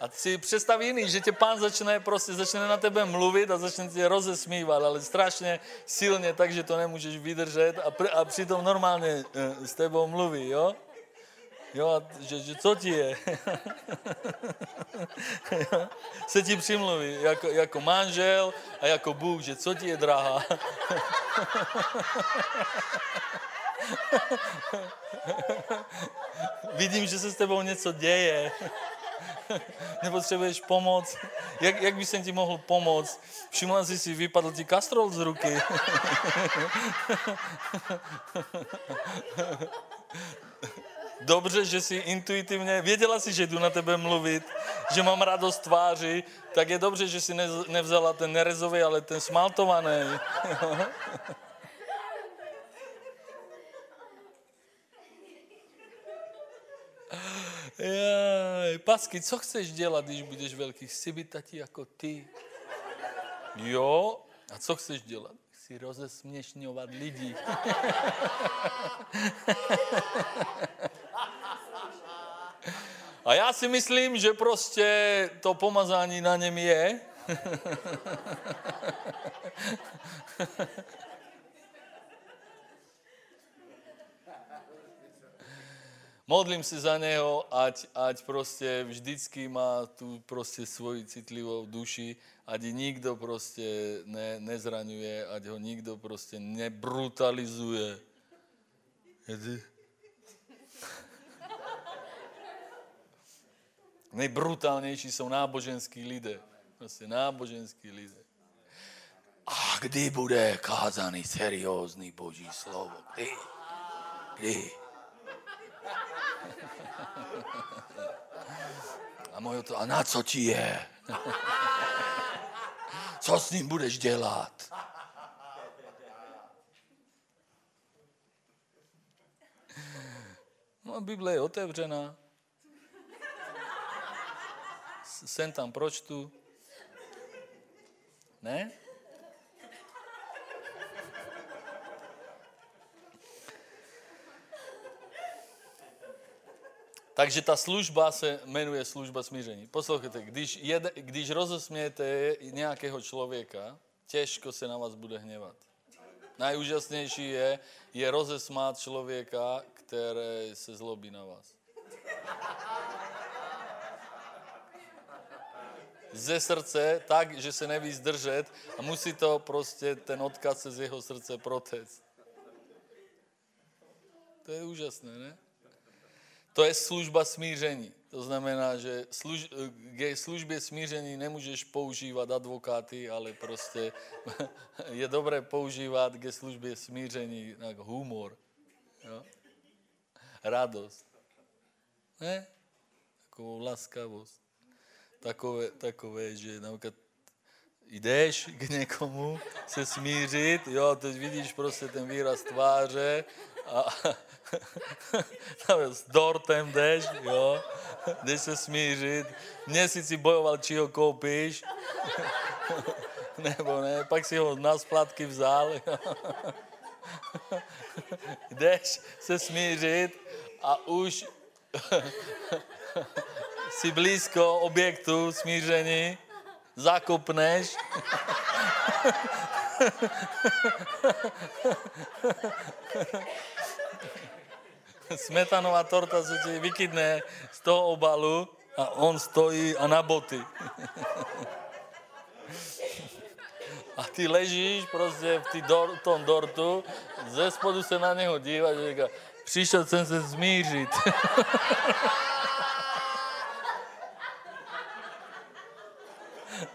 A si představ jiný, že tě pán začne, prostě začne na tebe mluvit a začne tě rozesmívat, ale strašně silně, takže to nemůžeš vydržet a, pr- a přitom normálně uh, s tebou mluví, jo? Jo, že, že co ti je? [laughs] Se ti přimluví jako, jako manžel a jako Bůh, že co ti je drahá? [laughs] Vidím, že se s tebou něco děje. [laughs] Nepotřebuješ pomoc. Jak, jak by jsem ti mohl pomoct? Všimla jsi si, vypadl ti kastrol z ruky. Dobře, že si intuitivně, věděla si, že jdu na tebe mluvit, že mám radost tváři, tak je dobře, že si nevzala ten nerezový, ale ten smaltovaný. [laughs] Jaj, Pasky, co chceš dělat, když budeš velký? Chci být tati jako ty. Jo, a co chceš dělat? Chci rozesměšňovat lidi. [laughs] A já si myslím, že prostě to pomazání na něm je. [laughs] Modlím se za něho, ať, ať prostě vždycky má tu prostě svoji citlivou duši, ať nikdo prostě ne, nezraňuje, ať ho nikdo prostě nebrutalizuje. Nejbrutálnější jsou náboženský lidé. Prostě náboženský lidé. A kdy bude kázaný seriózní boží slovo? Kdy? Kdy? A moje to, a na co ti je? Co s ním budeš dělat? No, Bible je otevřená sem tam pročtu. Ne? Takže ta služba se jmenuje služba smíření. Poslouchejte, když, jed, když rozosmějete nějakého člověka, těžko se na vás bude hněvat. Nejúžasnější je, je rozesmát člověka, který se zlobí na vás. Ze srdce, tak, že se neví zdržet a musí to prostě ten odkaz se z jeho srdce protect. To je úžasné, ne? To je služba smíření. To znamená, že služ, k službě smíření nemůžeš používat advokáty, ale prostě [laughs] je dobré používat ke službě smíření tak humor, jo? radost, ne? Takovou laskavost. Takové, takové, že například jdeš k někomu se smířit, jo, teď vidíš prostě ten výraz tváře a [laughs] s dortem jdeš, jo, jdeš se smířit, měsíc si bojoval, či ho koupíš, [laughs] nebo ne, pak si ho na splátky vzal, [laughs] jdeš se smířit a už si blízko objektu smíření, zakopneš Smetanová torta se ti vykydne z toho obalu a on stojí a na boty. A ty ležíš prostě v tý dor, tom dortu, ze spodu se na něho díváš a říká, přišel jsem se zmířit.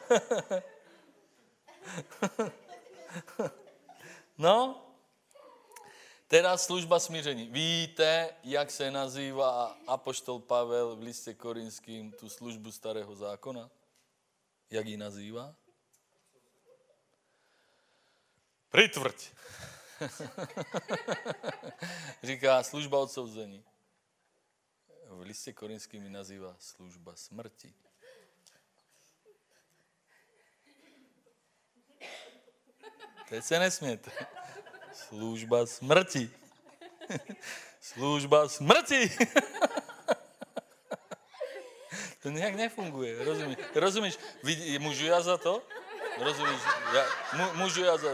[laughs] No, teda služba smíření. Víte, jak se nazývá apoštol Pavel v listě korinským tu službu starého zákona? Jak ji nazývá? Pritvrť. [laughs] Říká služba odsouzení. V listě korinským ji nazývá služba smrti. Teď se nesmějte. Služba smrti. Služba smrti. to nějak nefunguje, rozumíš? Rozumíš? Můžu já za to? Rozumíš? Já, můžu já za...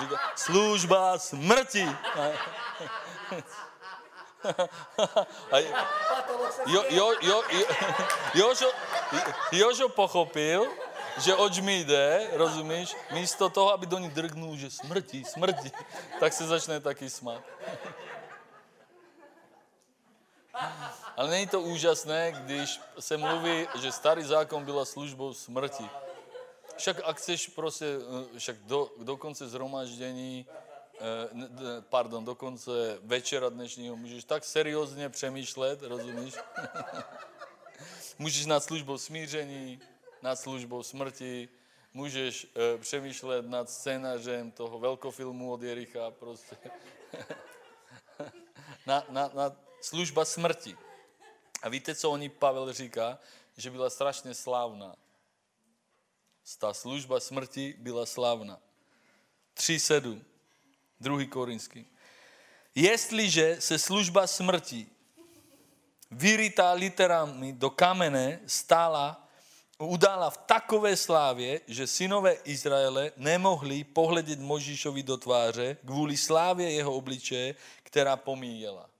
Říká, služba smrti. A jo, jo, jo, jo, Jožo, Jožo pochopil, že oč mi jde, rozumíš? Místo toho, aby do ní drgnul, že smrti, smrti, [laughs] tak se začne taky smát. [laughs] Ale není to úžasné, když se mluví, že starý zákon byla službou smrti. Však ak chceš prostě, eh, však do, do konce zhromaždění, eh, pardon, do konce večera dnešního můžeš tak seriózně přemýšlet, rozumíš? [laughs] můžeš nad službou smíření, nad službou smrti, můžeš e, přemýšlet nad scénářem toho velkofilmu od Jericha, prostě. [laughs] na, na, na služba smrti. A víte, co oni Pavel říká? Že byla strašně slávná. Ta služba smrti byla slávná. 3.7. Druhý korinský. Jestliže se služba smrti vyrytá literami do kamene stála udala v takové slávě, že synové Izraele nemohli pohledět Možíšovi do tváře kvůli slávě jeho obličeje, která pomíjela.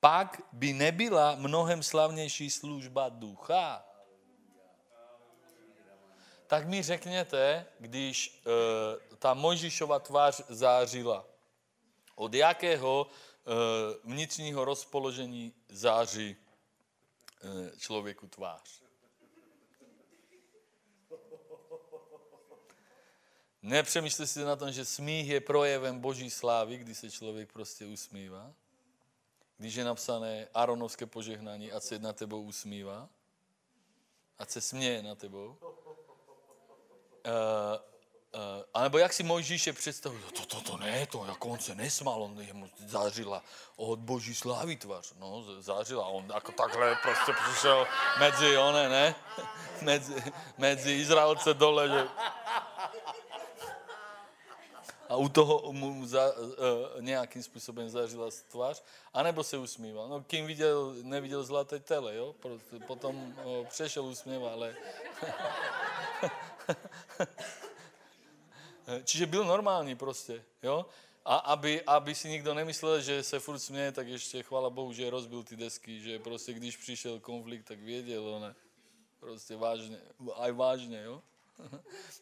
Pak by nebyla mnohem slavnější služba ducha. Tak mi řekněte, když uh, ta Mojžišova tvář zářila, od jakého vnitřního rozpoložení září eh, člověku tvář. Nepřemýšlíte si na tom, že smích je projevem boží slávy, když se člověk prostě usmívá? Když je napsané Aronovské požehnání, ať se na tebou usmívá, ať se směje na tebou. Uh, Uh, anebo jak si Mojžíše představil, to, to, to ne, to jako on se nesmál, on jemu zářila od boží slávy tvář, no, zářila, on jako takhle prostě přišel mezi one, ne, [laughs] mezi, mezi Izraelce dole, že... a u toho mu za, uh, nějakým způsobem zažila tvář, anebo se usmíval. No, kým viděl, neviděl zlaté tele, jo? Potom uh, přešel usměv, ale... [laughs] Čiže byl normální prostě, jo? A aby, aby si nikdo nemyslel, že se furt směje, tak ještě chvála Bohu, že rozbil ty desky, že prostě když přišel konflikt, tak věděl, ne? Prostě vážně, aj vážně, jo? [laughs]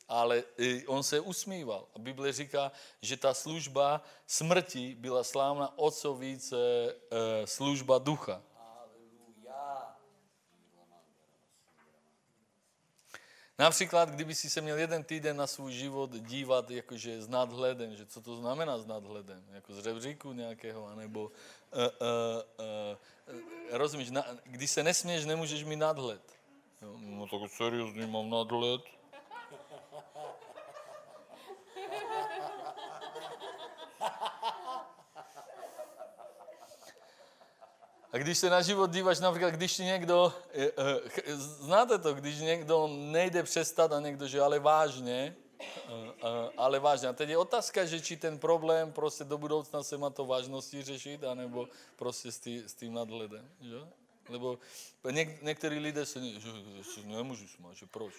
Ale on se usmíval. A Bible říká, že ta služba smrti byla slávna o co více e, služba ducha. Například, kdyby si se měl jeden týden na svůj život dívat jakože s nadhledem, že co to znamená s nadhledem, jako z rebříku nějakého, anebo, uh, uh, uh, rozumíš, na, když se nesměš, nemůžeš mít nadhled. Jo, no tak seriózně mám nadhled. A když se na život díváš, například, když někdo, eh, eh, znáte to, když někdo nejde přestat a někdo, že ale vážně, eh, ale vážně. A teď je otázka, že či ten problém prostě do budoucna se má to vážnosti řešit, anebo prostě s, tý, s tím nadhledem, že? Lebo něk, některý lidé se, ne, že, že nemůžu smát, že proč?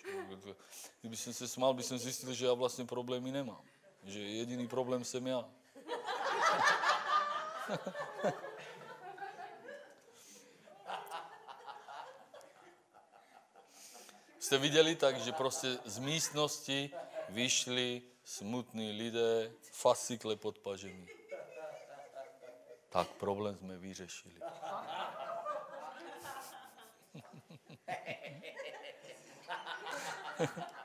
Kdyby jsem se smál, by jsem zjistil, že já vlastně problémy nemám. Že jediný problém jsem já. Jste viděli tak, že prostě z místnosti vyšli smutní lidé, fascikle pod pažemi. Tak problém jsme vyřešili. [laughs]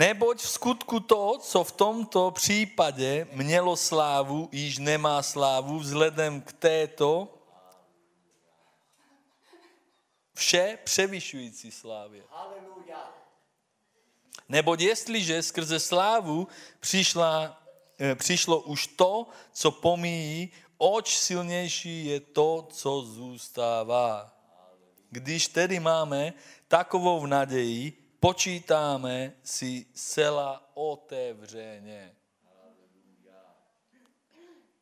Neboť v skutku to, co v tomto případě mělo slávu, již nemá slávu vzhledem k této vše převyšující slávě. Neboť jestliže skrze slávu přišla, eh, přišlo už to, co pomíjí, oč silnější je to, co zůstává. Když tedy máme takovou naději, počítáme si zcela otevřeně.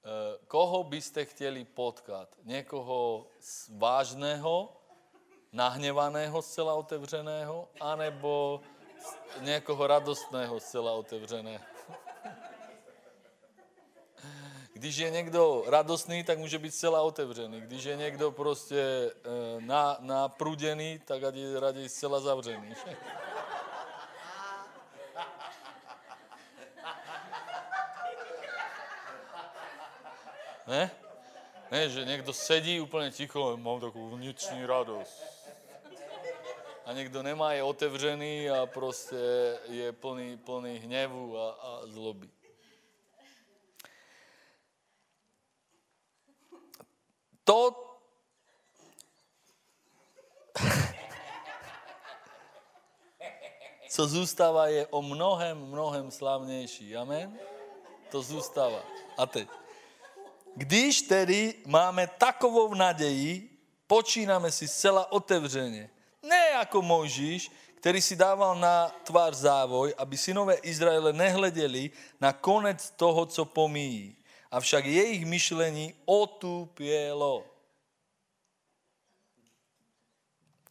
Eh, koho byste chtěli potkat? Někoho vážného, nahněvaného, zcela otevřeného, anebo někoho radostného, zcela otevřeného? [laughs] Když je někdo radostný, tak může být zcela otevřený. Když je někdo prostě eh, na, tak ať je raději zcela zavřený. [laughs] Ne? Ne, že někdo sedí úplně ticho, mám takovou vnitřní radost. A někdo nemá, je otevřený a prostě je plný, plný hněvu a, a zloby. To, [laughs] co zůstává, je o mnohem, mnohem slavnější. Amen? To zůstává. A teď. Když tedy máme takovou naději, počínáme si zcela otevřeně. Ne jako Mojžíš, který si dával na tvář závoj, aby synové Izraele nehleděli na konec toho, co pomíjí. Avšak jejich myšlení otupělo.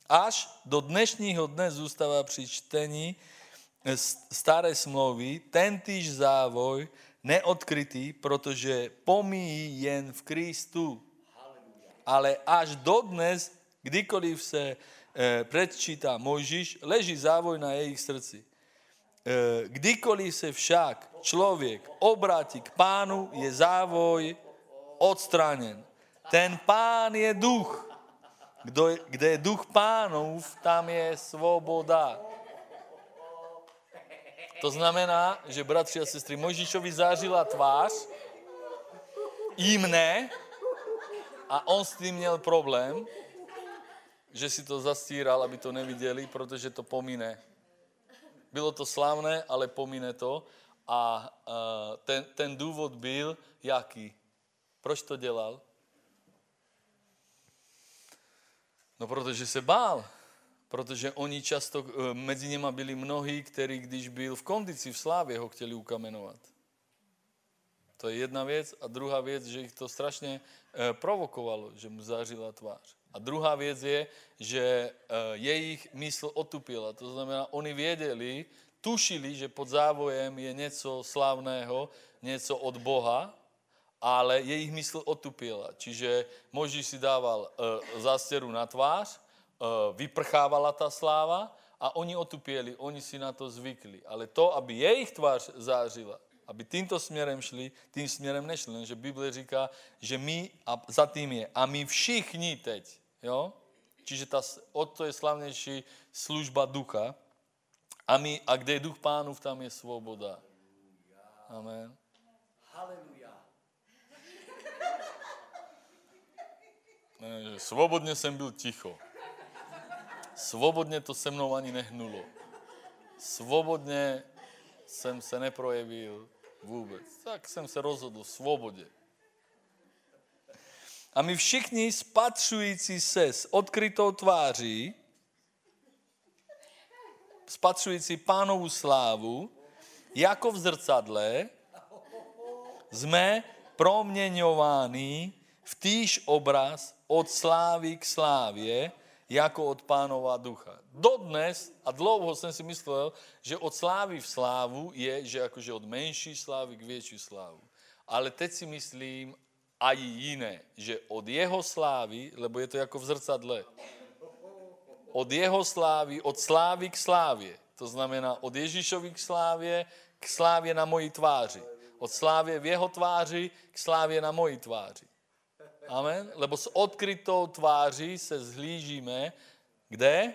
Až do dnešního dne zůstává při čtení staré smlouvy tentýž závoj, neodkrytý, protože pomíjí jen v Kristu. Ale až dodnes, kdykoliv se e, předčítá Mojžíš, leží závoj na jejich srdci. E, kdykoliv se však člověk obrátí k pánu, je závoj odstraněn. Ten pán je duch. Kdo, kde je duch pánův, tam je svoboda. To znamená, že bratři a sestry, Mojžíšovi zářila tvář, jim ne, a on s tím měl problém, že si to zastíral, aby to neviděli, protože to pomine. bylo to slavné, ale pomine to. A uh, ten, ten důvod byl jaký? Proč to dělal? No, protože se bál. Protože oni často, uh, mezi nimi byli mnohí, kteří, když byl v kondici, v slávě, ho chtěli ukamenovat. To je jedna věc. A druhá věc, že jich to strašně uh, provokovalo, že mu zářila tvář. A druhá věc je, že uh, jejich mysl otupila. To znamená, oni věděli, tušili, že pod závojem je něco slavného, něco od Boha, ale jejich mysl otupila. Čiže Možíš si dával uh, zástěru na tvář, vyprchávala ta sláva a oni otupěli, oni si na to zvykli. Ale to, aby jejich tvář zářila, aby tímto směrem šli, tím směrem nešli. Lenže Bible říká, že my, a za tím je, a my všichni teď, jo? Čiže ta, o to je slavnější služba ducha, a, my, a kde je duch pánův, tam je svoboda. Amen. Haleluja. Svobodně jsem byl ticho. Svobodně to se mnou ani nehnulo. Svobodně jsem se neprojevil vůbec. Tak jsem se rozhodl svobodě. A my všichni spatřující se s odkrytou tváří, spatřující pánovu slávu, jako v zrcadle, jsme proměňováni v týž obraz od slávy k slávě, jako od pánova ducha. Dodnes, a dlouho jsem si myslel, že od slávy v slávu je, že jakože od menší slávy k větší slávu. Ale teď si myslím a i jiné, že od jeho slávy, lebo je to jako v zrcadle, od jeho slávy, od slávy k slávě. To znamená od Ježíšovi k slávě, k slávě na mojí tváři. Od slávě v jeho tváři k slávě na mojí tváři. Amen? Lebo s odkrytou tváří se zhlížíme, kde?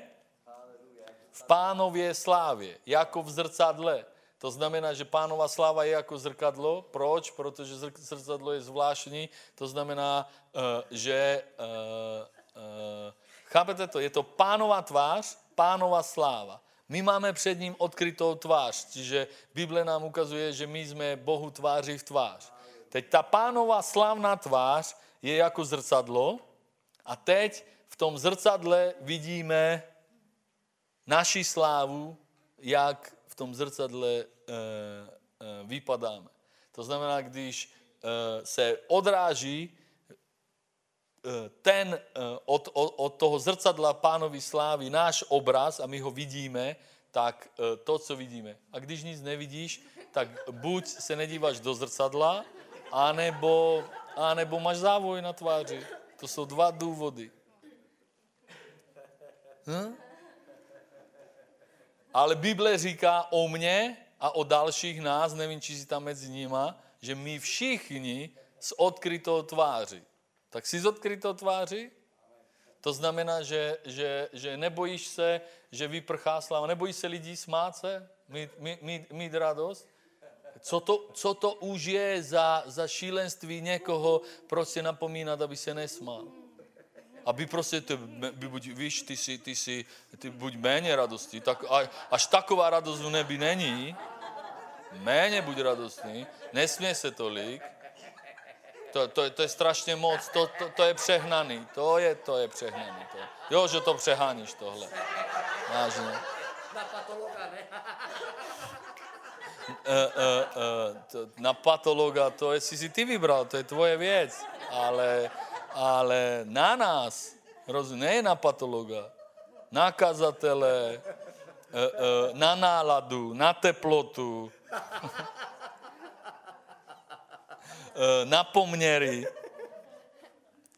V pánově slávě, jako v zrcadle. To znamená, že pánova sláva je jako zrcadlo. Proč? Protože zrcadlo je zvláštní. To znamená, eh, že eh, eh, Chápete to? Je to pánova tvář, pánova sláva. My máme před ním odkrytou tvář, čiže Bible nám ukazuje, že my jsme Bohu tváří v tvář. Teď ta pánová slavná tvář je jako zrcadlo a teď v tom zrcadle vidíme naši slávu, jak v tom zrcadle e, e, vypadáme. To znamená, když e, se odráží ten od, od, od toho zrcadla pánovi slávy náš obraz a my ho vidíme, tak to, co vidíme. A když nic nevidíš, tak buď se nedíváš do zrcadla, anebo, anebo máš závoj na tváři. To jsou dva důvody. Hm? Ale Bible říká o mně a o dalších nás, nevím, či si tam mezi nima, že my všichni s odkrytou tváří tak si z odkrytou tváři. To znamená, že, že, že nebojíš se, že vyprchá sláva, nebojíš se lidí smát se, mít, mít, mít radost. Co to, co to už je za, za šílenství někoho prostě napomínat, aby se nesmál. Aby prostě, ty, by buď, víš, ty si, ty si, ty buď méně radosti, tak, až taková radost v nebi není, méně buď radostný, nesmě se tolik, to, to, to je strašně moc, to, to, to je přehnaný, to je, to je přehnaný. To. Jo, že to přeháníš tohle. Vážně. Na na patologa, to je, si ty vybral, to je tvoje věc. Ale, ale na nás, rozumím, ne na patologa, na kazatele, na náladu, na teplotu. [laughs] Eh, na poměry.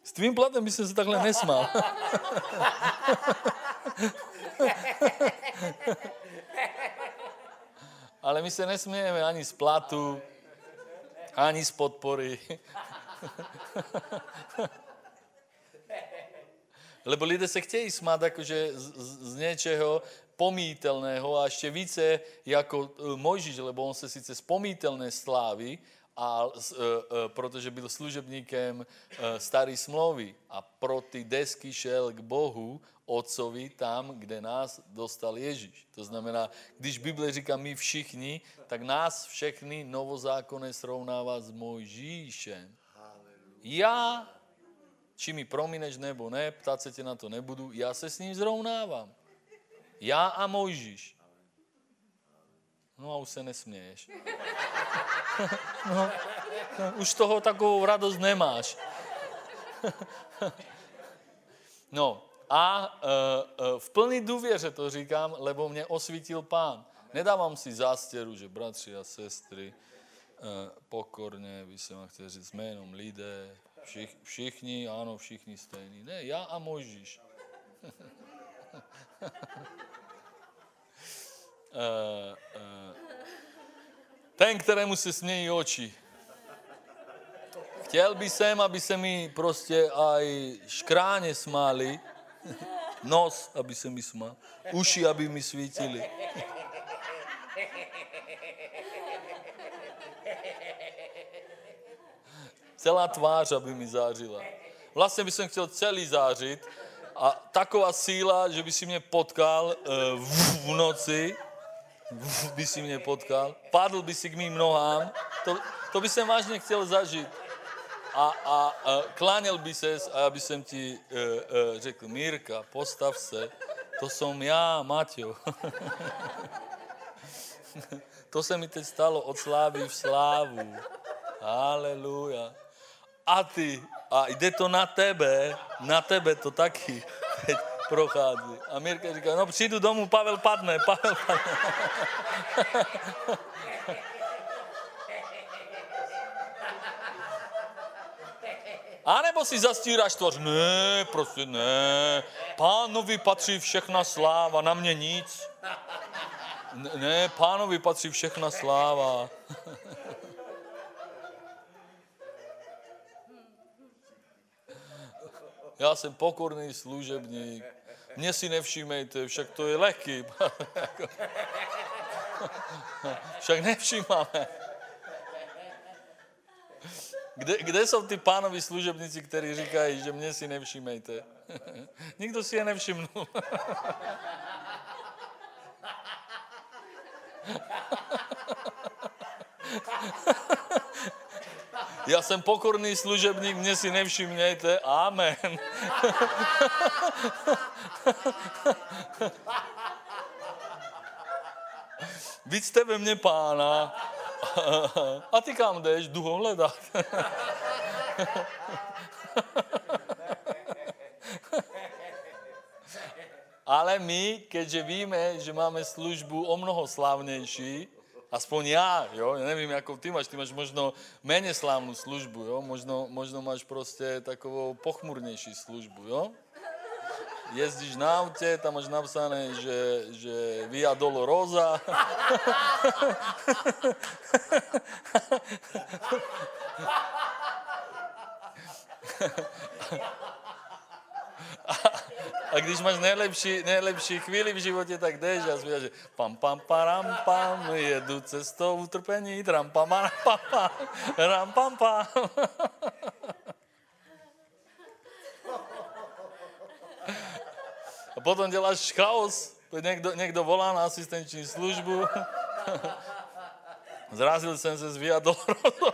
S tvým platem by se takhle nesmál. [laughs] Ale my se nesmějeme ani z platu, ani z podpory. [laughs] Lebo lidé se chtějí smát jakože z, z něčeho pomítelného a ještě více jako eh, Mojžíš, lebo on se sice z pomítelné slávy, a, uh, uh, protože byl služebníkem uh, staré smlouvy a pro ty desky šel k Bohu, Otcovi, tam, kde nás dostal Ježíš. To znamená, když Bible říká my všichni, tak nás všechny novozákonné srovnává s Mojžíšem. Já, či mi promineš nebo ne, ptát se tě na to nebudu, já se s ním zrovnávám. Já a Mojžíš. No a už se nesměješ. [laughs] no, no, už toho takovou radost nemáš. [laughs] no a uh, uh, v plný důvěře to říkám, lebo mě osvítil pán. Nedávám si zástěru, že bratři a sestry, uh, pokorně, by se vám chtěl říct, jenom lidé, všich, všichni, ano, všichni stejní. Ne, já a Mojžíš. [laughs] uh, uh, ten, kterému se smějí oči. Chtěl by jsem, aby se mi prostě aj škráně smáli, [laughs] nos, aby se mi smál, uši, aby mi svítili. [laughs] Celá tvář, aby mi zářila. Vlastně bych chtěl celý zářit a taková síla, že by si mě potkal v, v noci, [laughs] by si mě potkal, padl by si k mým nohám, to, to by jsem vážně chtěl zažít. A, a, a kláněl by se a já by jsem ti uh, uh, řekl, Mírka, postav se, to jsem já, Maťo. [laughs] to se mi teď stalo od slávy v slávu. Haleluja. A ty, a jde to na tebe, na tebe to taky [laughs] teď prochází. A Mirka říká, no přijdu domů, Pavel padne, Pavel padne. [laughs] A nebo si zastíráš tvář, ne, prostě ne, pánovi patří všechna sláva, na mě nic. [laughs] Ne, pánovi patří všechna sláva. [laughs] Já jsem pokorný služebník. Mně si nevšímejte, však to je lehký. [laughs] však nevšímáme. Kde, kde jsou ty pánovi služebníci, kteří říkají, že mě si nevšímejte? [laughs] Nikdo si je nevšimnul. [laughs] Já jsem pokorný služebník, mě si nevšimnějte. Amen. Víc tebe mě pána. A ty kam jdeš? Jdu ho hledat. Ale my, keďže víme, že máme službu o mnoho slavnější, Aspoň já, jo, já nevím, jakou ty máš, ty máš možno méně slávnou službu, jo, možno, možno máš prostě takovou pochmurnější službu, jo. Jezdíš na autě, tam máš napsané, že, že Via Dolorosa. [laughs] A když máš nejlepší, nejlepší chvíli v životě, tak jdeš a zpíváš, že pam, pam, param, pam, jedu cestou utrpení, tram, pam, pam, pam, pam, ram, pam, pam. A potom děláš chaos, někdo, někdo volá na asistenční službu. Zrazil jsem se z Via Doloroso.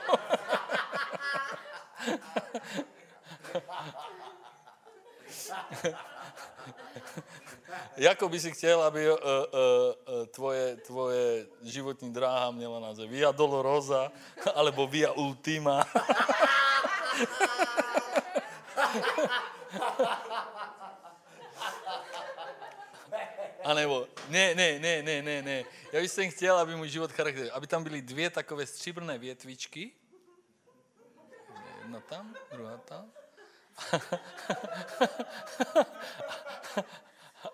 [laughs] jako by si chtěl, aby uh, uh, uh, tvoje, tvoje životní dráha měla název Via Dolorosa, [laughs] alebo Via Ultima. [laughs] A nebo, ne, ne, ne, ne, ne, ne. Já bych jsem chtěl, aby můj život charakter, aby tam byly dvě takové stříbrné větvičky. Jedna tam, druhá tam. [laughs]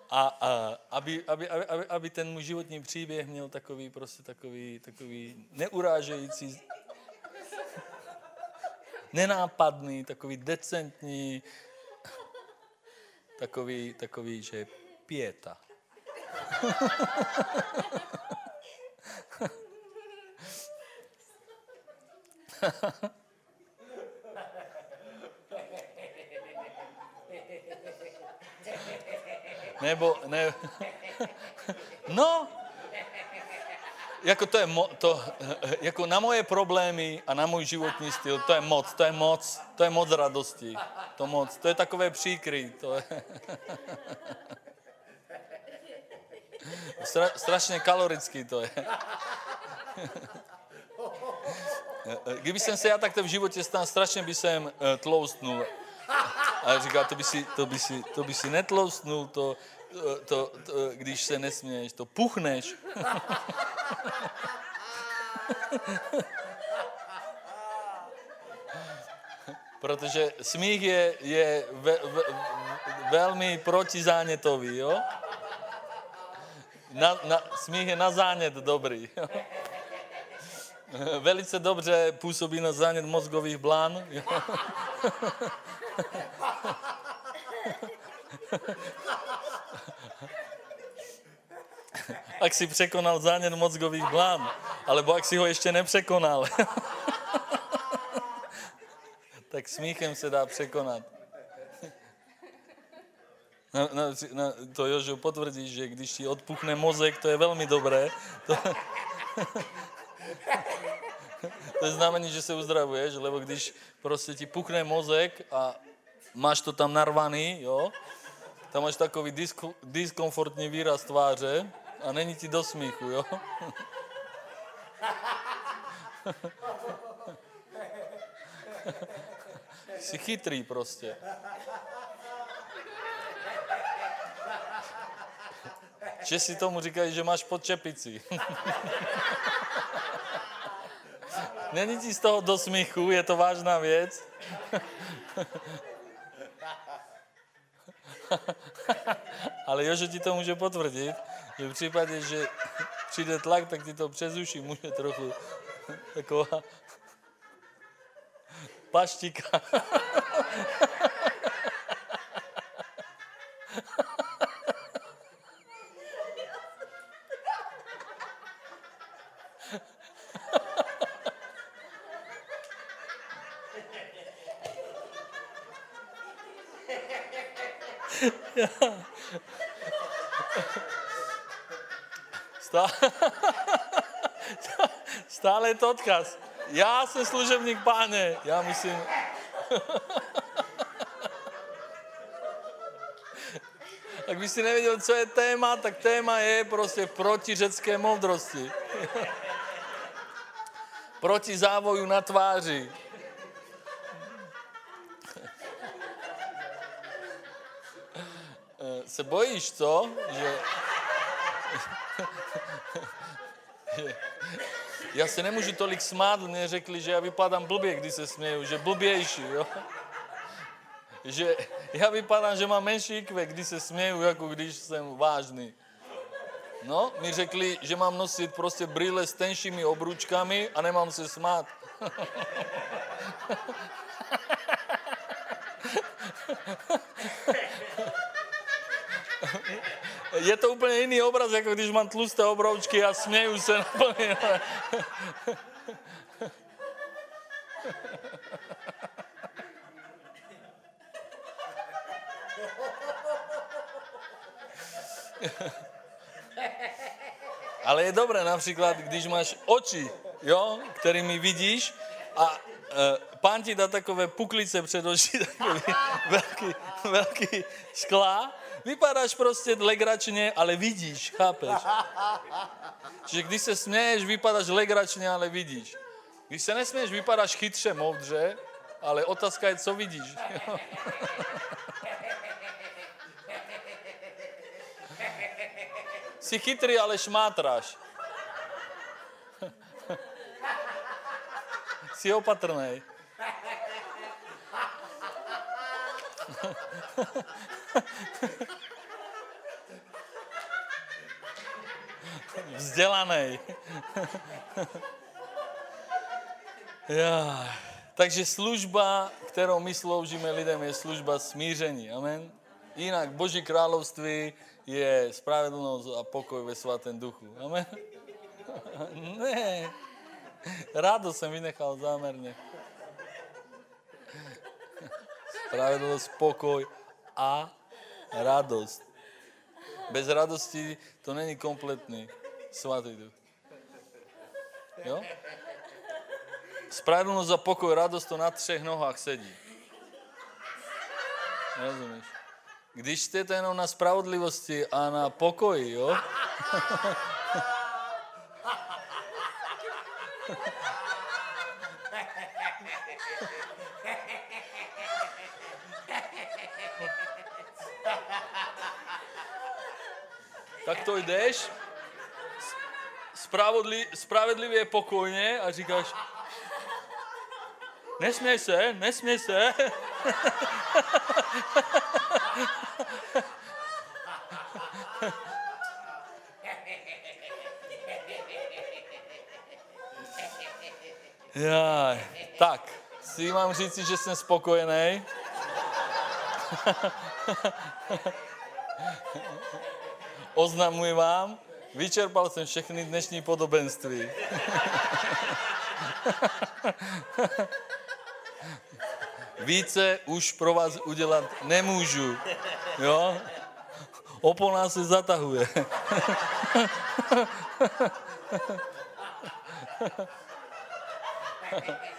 a, a aby, aby, aby, aby ten můj životní příběh měl takový, prostě takový, takový neurážející, nenápadný, takový decentní, takový, takový, že pěta. [laughs] Nebo, ne, [laughs] no, jako to je, mo, to, jako na moje problémy a na můj životní styl, to je moc, to je moc, to je moc radosti, to moc, to je takové příkry, to je, Stra, strašně kalorický to je. Kdyby jsem se já takto v životě stal, strašně by jsem eh, tloustnul. A říká, to by si, to by si, to by si netloustnul, to, to, to, to, když se nesměješ, to puchneš. [laughs] Protože smích je, je ve, ve, velmi protizánětový, jo? Na, na, smích je na zánět dobrý. Velice dobře působí na zánět mozgových blán. [laughs] ak si překonal zánět mozgových blán, alebo ak si ho ještě nepřekonal, [laughs] tak smíchem se dá překonat. Na, na, na, to Jožo potvrdí, že když ti odpuchne mozek, to je velmi dobré. To, to je znamení, že se uzdravuješ, lebo když prostě ti puchne mozek a máš to tam narvaný, jo, tam máš takový disko, diskomfortní výraz tváře a není ti do smíchu, jo. Jsi chytrý prostě. Že si tomu říkají, že máš pod čepici. Není ti z toho do smíchu, je to vážná věc. [laughs] Ale Jožo ti to může potvrdit, že v případě, že přijde tlak, tak ti to přes uši může trochu taková paštika. [laughs] Stále, je to odkaz. Já jsem služebník páně, já musím... Tak [laughs] by si nevěděl, co je téma, tak téma je prostě proti řecké moudrosti. [laughs] proti závoju na tváři. se bojíš, co? Že... já se nemůžu tolik smát, mě řekli, že já vypadám blbě, když se směju, že blbější, jo? Že já vypadám, že mám menší IQ, když se směju, jako když jsem vážný. No, mi řekli, že mám nosit prostě brýle s tenšími obručkami a nemám se smát. Je to úplně jiný obraz, jako když mám tlusté obroučky a směju se naplně. Ale je dobré například, když máš oči, jo, kterými vidíš a e, pán ti dá takové puklice před oči, takový velký, velký skla Vypadáš prostě legračně, ale vidíš, chápeš? Čiže když se směješ, vypadáš legračně, ale vidíš. Když se nesměješ, vypadáš chytře, moudře, ale otázka je, co vidíš. Jsi chytrý, ale šmátráš. Jsi opatrný. [laughs] Vzdělaný. [laughs] ja. Takže služba, kterou my sloužíme lidem, je služba smíření. Amen. Jinak Boží království je spravedlnost a pokoj ve svatém duchu. Amen. [laughs] Ne. Rádo jsem vynechal zámerně. Spravedlnost, pokoj a radost. Bez radosti to není kompletní. Svatý duch. Jo? Spravedlnost a pokoj, radost to na třech nohách sedí. Rozumíš? Když jste jenom na spravodlivosti a na pokoji, jo? Tak to jdeš, spravodli, spravedlivě, pokojně a říkáš, nesměj se, nesměj se. Jaj, tak, si mám říci, že jsem spokojený. Oznamuji vám, vyčerpal jsem všechny dnešní podobenství. [laughs] Více už pro vás udělat nemůžu. Jo? Opona se zatahuje. [laughs]